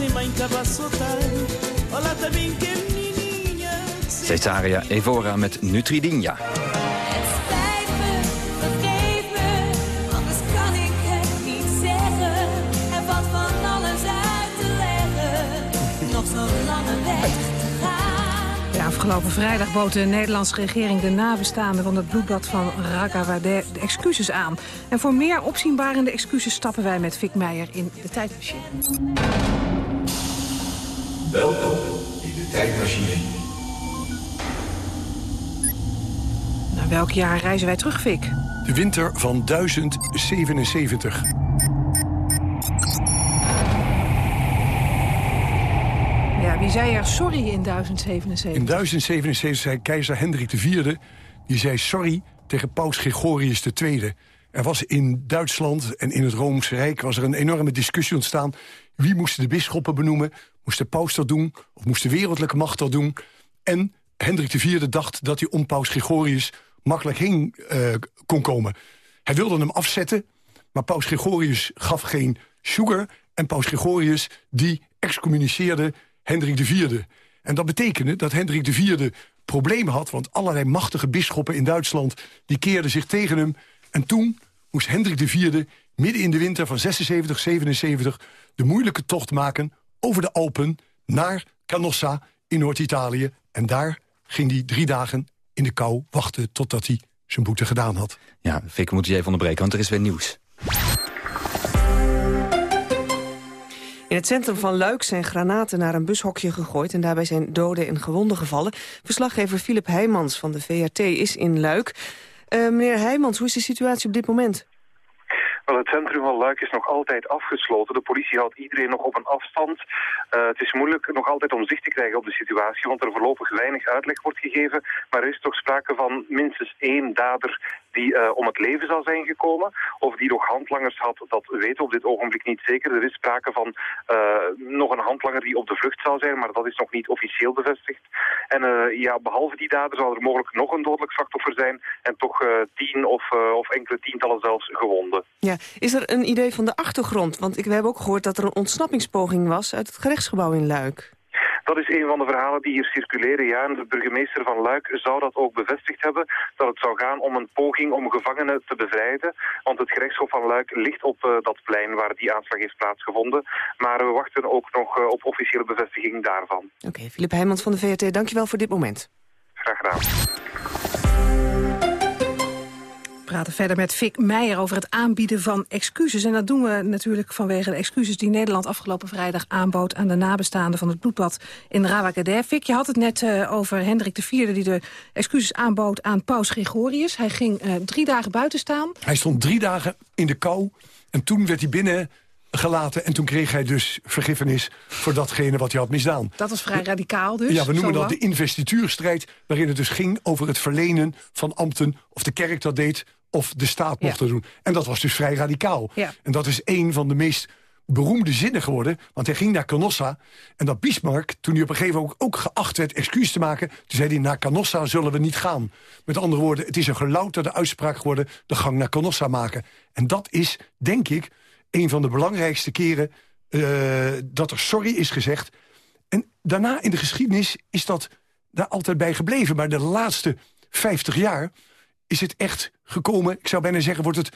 Speaker 27: mãe caba soltar. Olá também carninha,
Speaker 8: Cesaria Evora met Nutridinha.
Speaker 11: Afgelopen vrijdag bood de Nederlandse regering de nabestaanden van het bloedbad van Raqqa-Wadeh de excuses aan. En voor meer opzienbarende excuses stappen wij met Vic Meijer in de tijdmachine.
Speaker 28: Welkom in de tijdmachine.
Speaker 11: Naar welk jaar reizen wij terug, Vic?
Speaker 14: De winter van 1077.
Speaker 11: Wie zei er sorry in 1077?
Speaker 14: In 1077 zei keizer Hendrik IV... die zei sorry tegen paus Gregorius II. Er was in Duitsland en in het Roomse Rijk... was er een enorme discussie ontstaan. Wie moesten de bisschoppen benoemen? Moest de paus dat doen? Of moest de wereldlijke macht dat doen? En Hendrik IV dacht dat hij om paus Gregorius... makkelijk heen eh, kon komen. Hij wilde hem afzetten, maar paus Gregorius gaf geen sugar... en paus Gregorius die excommuniceerde Hendrik IV. En dat betekende dat Hendrik IV problemen had... want allerlei machtige bisschoppen in Duitsland die keerden zich tegen hem. En toen moest Hendrik IV midden in de winter van 76, 77... de moeilijke tocht maken over de Alpen naar Canossa in Noord-Italië. En daar ging hij drie dagen in de kou wachten totdat hij zijn boete gedaan had.
Speaker 8: Ja, Vic, moet je even onderbreken, want er is weer nieuws.
Speaker 2: In het centrum van Luik zijn granaten naar een bushokje gegooid... en daarbij zijn doden en gewonden gevallen. Verslaggever Philip Heijmans van de VRT is in Luik. Eh, meneer Heijmans, hoe is de situatie op dit moment?
Speaker 29: Wel, het centrum van Luik is nog altijd afgesloten. De politie houdt iedereen nog op een afstand. Uh, het is moeilijk nog altijd om zicht te krijgen op de situatie, want er voorlopig weinig uitleg wordt gegeven. Maar er is toch sprake van minstens één dader die uh, om het leven zal zijn gekomen. Of die nog handlangers had, dat weten we op dit ogenblik niet zeker. Er is sprake van uh, nog een handlanger die op de vlucht zal zijn, maar dat is nog niet officieel bevestigd. En ja, behalve die dader zal er mogelijk nog een dodelijk slachtoffer zijn en toch tien of, of enkele tientallen zelfs gewonden.
Speaker 2: Ja, is er een idee van de achtergrond? Want ik, we hebben ook gehoord dat er een ontsnappingspoging was uit het gerechtsgebouw in Luik.
Speaker 29: Dat is een van de verhalen die hier circuleren. Ja, en de burgemeester van Luik zou dat ook bevestigd hebben. Dat het zou gaan om een poging om gevangenen te bevrijden. Want het gerechtshof van Luik ligt op uh, dat plein waar die aanslag heeft plaatsgevonden. Maar we wachten ook nog uh, op officiële bevestiging daarvan.
Speaker 2: Oké, okay, Filip Heijmans van de VRT, dankjewel voor dit moment.
Speaker 29: Graag gedaan
Speaker 11: praten verder met Fik Meijer over het aanbieden van excuses. En dat doen we natuurlijk vanwege de excuses die Nederland afgelopen vrijdag aanbood... aan de nabestaanden van het bloedbad in Rawakadé. Fik, je had het net uh, over Hendrik IV die de excuses aanbood aan paus Gregorius. Hij ging uh, drie dagen buiten staan.
Speaker 14: Hij stond drie dagen in de kou en toen werd hij binnen gelaten. En toen kreeg hij dus vergiffenis voor datgene wat hij had misdaan.
Speaker 11: Dat was vrij radicaal dus?
Speaker 14: Ja, we noemen dat de investituurstrijd... waarin het dus ging over het verlenen van ambten... of de kerk dat deed, of de staat mocht ja. dat doen. En dat was dus vrij radicaal.
Speaker 11: Ja.
Speaker 14: En dat is een van de meest beroemde zinnen geworden. Want hij ging naar Canossa. En dat Bismarck, toen hij op een gegeven moment ook, ook geacht werd excuus te maken... toen zei hij, naar Canossa zullen we niet gaan. Met andere woorden, het is een gelouterde uitspraak geworden... de gang naar Canossa maken. En dat is, denk ik, een van de belangrijkste keren... Uh, dat er sorry is gezegd. En daarna in de geschiedenis is dat daar altijd bij gebleven. Maar de laatste 50 jaar is het echt gekomen... ik zou bijna zeggen, wordt het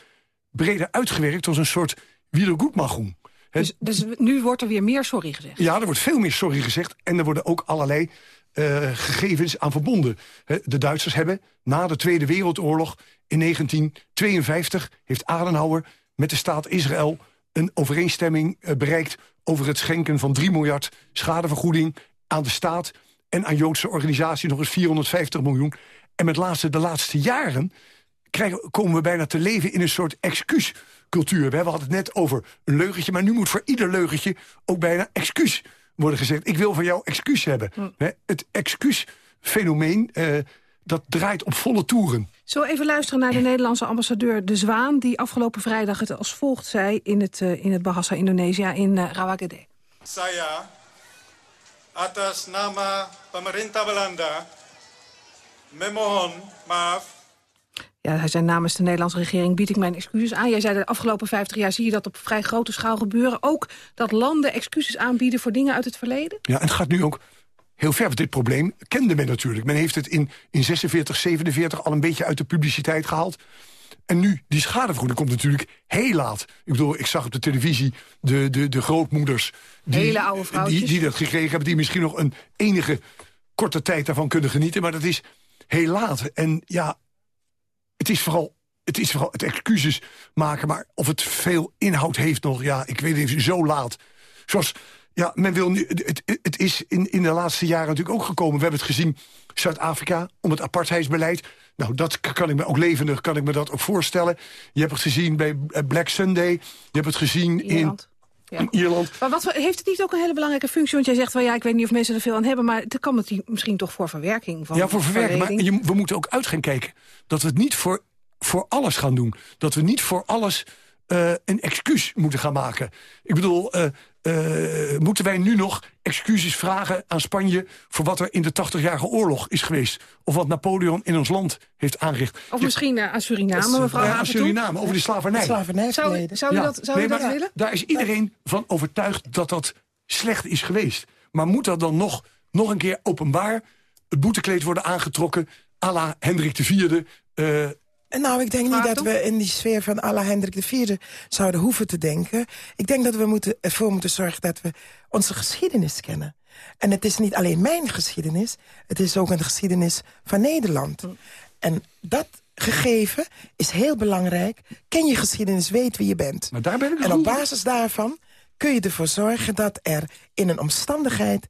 Speaker 14: breder uitgewerkt... als een soort wiedergoedmachung.
Speaker 11: Dus, dus nu wordt er weer meer sorry gezegd?
Speaker 14: Ja, er wordt veel meer sorry gezegd. En er worden ook allerlei uh, gegevens aan verbonden. De Duitsers hebben na de Tweede Wereldoorlog in 1952... heeft Adenauer met de staat Israël een overeenstemming uh, bereikt... over het schenken van 3 miljard schadevergoeding aan de staat... en aan Joodse organisaties nog eens 450 miljoen. En met laatste, de laatste jaren krijgen, komen we bijna te leven in een soort excuuscultuur. We hadden het net over een leugentje, maar nu moet voor ieder leugentje ook bijna excuus worden gezegd. Ik wil van jou excuus hebben. Hm. Het excuusfenomeen, uh, dat draait op volle toeren.
Speaker 11: Zo even luisteren naar de Nederlandse ambassadeur De Zwaan... die afgelopen vrijdag het als volgt zei in het, uh, in het Bahasa Indonesia in uh, Rawagede.
Speaker 30: Saya, atas nama pemerintah Belanda... memohon maaf
Speaker 11: ja, hij zei namens de Nederlandse regering bied ik mijn excuses aan. Jij zei de afgelopen 50 jaar zie je dat op vrij grote schaal gebeuren. Ook dat landen excuses aanbieden voor dingen uit het verleden?
Speaker 14: Ja, en het gaat nu ook heel ver. Want dit probleem kende men natuurlijk. Men heeft het in, in 46, 47 al een beetje uit de publiciteit gehaald. En nu, die schadevergoeding komt natuurlijk heel laat. Ik bedoel, ik zag op de televisie de, de, de grootmoeders... Die,
Speaker 11: Hele oude vrouwtjes.
Speaker 14: Die, die dat gekregen hebben, die misschien nog een enige korte tijd daarvan kunnen genieten. Maar dat is heel laat. En ja, het is vooral het is vooral het excuses maken, maar of het veel inhoud heeft nog... ja, ik weet niet, zo laat. Zoals, ja, men wil nu... Het, het is in, in de laatste jaren natuurlijk ook gekomen. We hebben het gezien, Zuid-Afrika, om het apartheidsbeleid. Nou, dat kan ik me ook levendig, kan ik me dat ook voorstellen. Je hebt het gezien bij Black Sunday. Je hebt het gezien
Speaker 11: Ierland.
Speaker 14: in... Ja. Ierland.
Speaker 11: Maar wat, heeft het niet ook een hele belangrijke functie? Want jij zegt wel, ja, ik weet niet of mensen er veel aan hebben... maar het kan het misschien toch voor verwerking van
Speaker 14: Ja, voor verwerking. Maar je, we moeten ook uit gaan kijken dat we het niet voor, voor alles gaan doen. Dat we niet voor alles uh, een excuus moeten gaan maken. Ik bedoel, uh, uh, moeten wij nu nog excuses vragen aan Spanje... voor wat er in de 80-jarige oorlog is geweest? Of wat Napoleon in ons land heeft aangericht?
Speaker 11: Of misschien aan Suriname, mevrouw
Speaker 14: Ja, aan Suriname, over de slavernij.
Speaker 12: slavernij
Speaker 11: zou, zou u dat, zou
Speaker 14: nee,
Speaker 11: u dat
Speaker 14: maar,
Speaker 11: willen?
Speaker 14: Daar is iedereen van overtuigd dat dat slecht is geweest. Maar moet dat dan nog, nog een keer openbaar... het boetekleed worden aangetrokken... à la Hendrik IV... Uh,
Speaker 12: nou, ik denk niet dat we in die sfeer van Alla Hendrik IV zouden hoeven te denken. Ik denk dat we moeten, ervoor moeten zorgen dat we onze geschiedenis kennen. En het is niet alleen mijn geschiedenis, het is ook een geschiedenis van Nederland. En dat gegeven is heel belangrijk. Ken je geschiedenis, weet wie je bent.
Speaker 14: Maar daar ben ik
Speaker 12: en op basis daarvan kun je ervoor zorgen dat er in een omstandigheid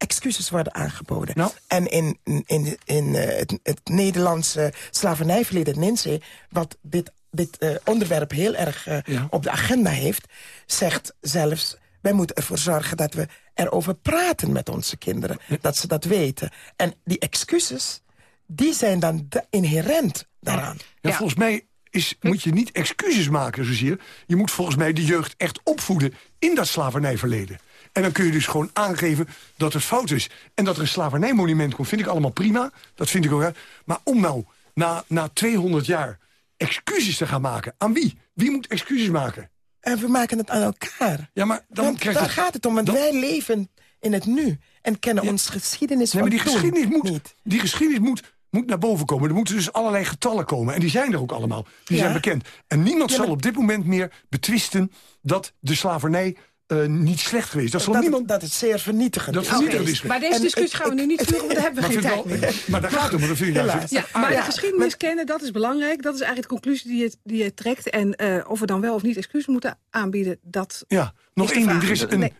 Speaker 12: excuses worden aangeboden.
Speaker 14: Nou.
Speaker 12: En in, in, in uh, het, het, Nederlandse slavernijverleden, het Ninse... wat dit dit eh, onderwerp heel erg eh, op de agenda heeft... zegt zelfs, wij moeten ervoor zorgen dat we erover praten met onze kinderen. Dat ze dat weten. En die excuses, die zijn dan inherent daaraan.
Speaker 14: Ja, Volgens mij is, moet je niet excuses maken zozeer. Je moet volgens mij de jeugd echt opvoeden in dat slavernijverleden. En dan kun je dus gewoon aangeven dat het fout is. En dat er een slavernijmonument komt, vind ik allemaal prima. Dat vind ik ook. hè. Maar om nou na, na 200 jaar excuses te gaan maken. Aan wie? Wie moet excuses maken?
Speaker 12: En we maken het aan elkaar.
Speaker 14: Ja, maar dan
Speaker 12: Want daar gaat het om, want wij leven in het nu. En kennen onze geschiedenis
Speaker 14: Nee, maar die geschiedenis, moet,
Speaker 12: niet.
Speaker 14: die geschiedenis moet, moet naar boven komen. Er moeten dus allerlei getallen komen. En die zijn er ook allemaal. Die
Speaker 12: Ja.
Speaker 14: zijn bekend. En niemand
Speaker 12: Ja,
Speaker 14: zal op dit moment meer betwisten... dat de slavernij eh, niet slecht geweest. Dat zal
Speaker 12: dat,
Speaker 14: niemand...
Speaker 12: dat het zeer vernietigend
Speaker 14: Dat
Speaker 12: is.
Speaker 14: vernietigend is.
Speaker 11: Maar deze discussie gaan we nu niet voeren, want daar hebben we
Speaker 14: Maar
Speaker 11: geen tijd meer.
Speaker 14: Maar daar gaat het om, maar dat vind.
Speaker 11: Ja, maar
Speaker 12: ja,
Speaker 11: de geschiedenis kennen, dat is belangrijk. Dat is eigenlijk de conclusie die je, die je trekt. En eh, of we dan wel of niet excuses moeten aanbieden, dat
Speaker 14: Ja, nog één ding. Er is een,
Speaker 11: Nee,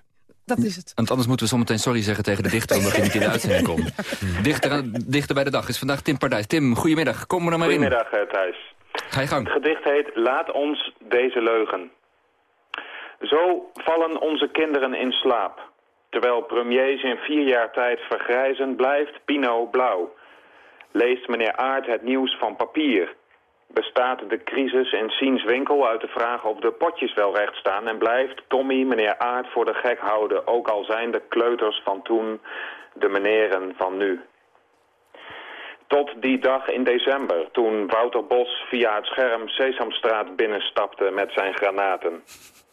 Speaker 11: dat is het.
Speaker 8: Want anders moeten we zometeen sorry zeggen tegen de dichter... omdat hij niet in de uitzending komt. Dichter, aan- dichter bij de dag is vandaag Tim Pardijs. Tim, goedemiddag. Kom er dan maar in.
Speaker 29: Goedemiddag eh, Thijs.
Speaker 8: Ga je gang.
Speaker 29: Het gedicht heet Laat ons deze leugen. Zo vallen onze kinderen in slaap. Terwijl premiers in vier jaar tijd vergrijzen, blijft Pino blauw. Leest meneer Aert het nieuws van papier. Bestaat de crisis in Siens winkel uit de vraag of de potjes wel recht staan... en blijft Tommy meneer Aert voor de gek houden... ook al zijn de kleuters van toen de meneren van nu. Tot die dag in december, toen Wouter Bos via het scherm Sesamstraat binnenstapte met zijn granaten.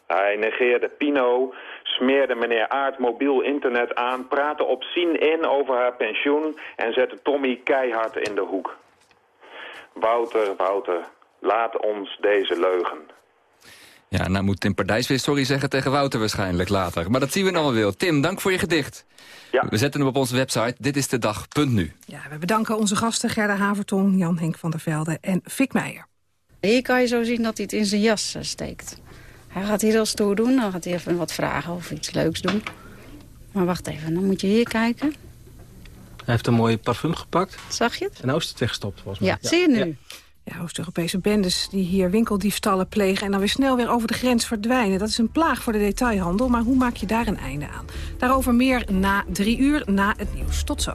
Speaker 29: Hij negeerde Pino, smeerde meneer Aert mobiel internet aan, praatte op Sien in over haar pensioen en zette Tommy keihard in de hoek. Wouter, Wouter, laat ons deze leugen.
Speaker 8: Ja, nou moet Tim Pardijs weer sorry zeggen tegen Wouter waarschijnlijk later. Maar dat zien we nog wel weer. Tim, dank voor je gedicht. We zetten hem op onze website ditistedag.nu.
Speaker 11: Ja, we bedanken onze gasten Gerda Havertong, Jan-Henk van der Velde en Fik Meijer.
Speaker 31: Hier kan je zo zien dat hij het in zijn jas eh, steekt. Hij gaat hier heel stoer doen, dan gaat hij even wat vragen of iets leuks doen. Maar wacht even, dan moet je hier kijken.
Speaker 32: Hij heeft een mooie parfum gepakt.
Speaker 31: Zag je het?
Speaker 32: En nou is het weggestopt, volgens mij.
Speaker 31: Ja, zie je nu?
Speaker 11: Ja, Oost-Europese bendes die hier winkeldiefstallen plegen... en dan weer snel weer over de grens verdwijnen. Dat is een plaag voor de detailhandel, maar hoe maak je daar een einde aan? Daarover meer na drie uur na het nieuws. Tot zo.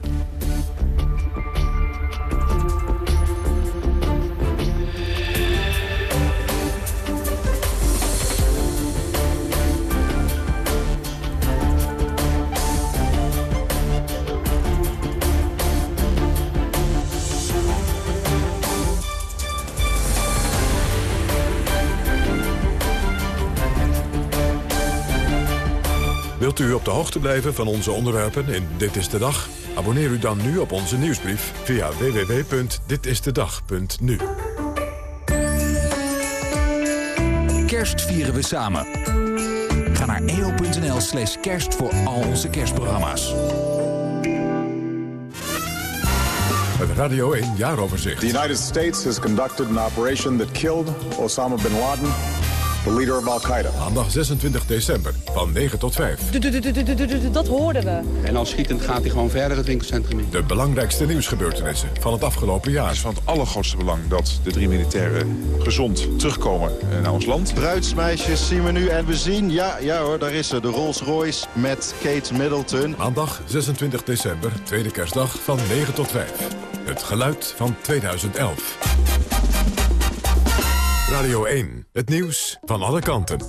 Speaker 1: Wilt u op de hoogte blijven van onze onderwerpen in Dit is de Dag? Abonneer u dan nu op onze nieuwsbrief via www.ditistedag.nu.
Speaker 33: Kerst vieren we samen. Ga naar eo.nl slash kerst voor al onze kerstprogramma's.
Speaker 1: Het Radio 1 jaaroverzicht.
Speaker 34: The United States has conducted an operation that killed Osama bin Laden, the leader of Al Qaeda.
Speaker 1: Maandag 26 december van 9 tot 5.
Speaker 35: Dat hoorden we.
Speaker 36: En al schietend gaat hij gewoon verder het winkelcentrum in.
Speaker 1: De belangrijkste nieuwsgebeurtenissen van het afgelopen jaar.
Speaker 37: Het is van het allergrootste belang dat de drie militairen gezond terugkomen eh, naar ons land.
Speaker 38: Bruidsmeisjes zien we nu en we zien, ja, ja hoor, daar is ze, de Rolls Royce met Kate Middleton.
Speaker 1: Maandag 26 december, tweede kerstdag van 9 tot 5. Het geluid van 2011. Radio 1, het nieuws van alle kanten.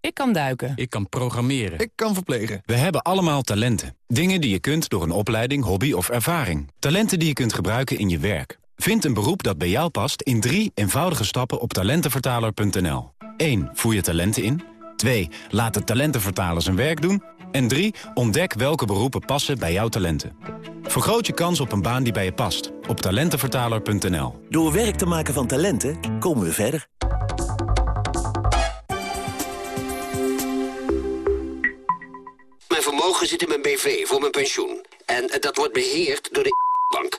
Speaker 39: Ik kan duiken.
Speaker 40: Ik kan programmeren.
Speaker 37: Ik kan verplegen.
Speaker 40: We hebben allemaal talenten. Dingen die je kunt door een opleiding, hobby of ervaring. Talenten die je kunt gebruiken in je werk. Vind een beroep dat bij jou past in drie eenvoudige stappen op talentenvertaler.nl. 1. Voer je talenten in. 2. Laat de talentenvertaler zijn werk doen. En 3. Ontdek welke beroepen passen bij jouw talenten. Vergroot je kans op een baan die bij je past. Op talentenvertaler.nl.
Speaker 5: Door werk te maken van talenten komen we verder.
Speaker 41: Mijn vermogen zit in mijn BV voor mijn pensioen. En eh, dat wordt beheerd door de bank.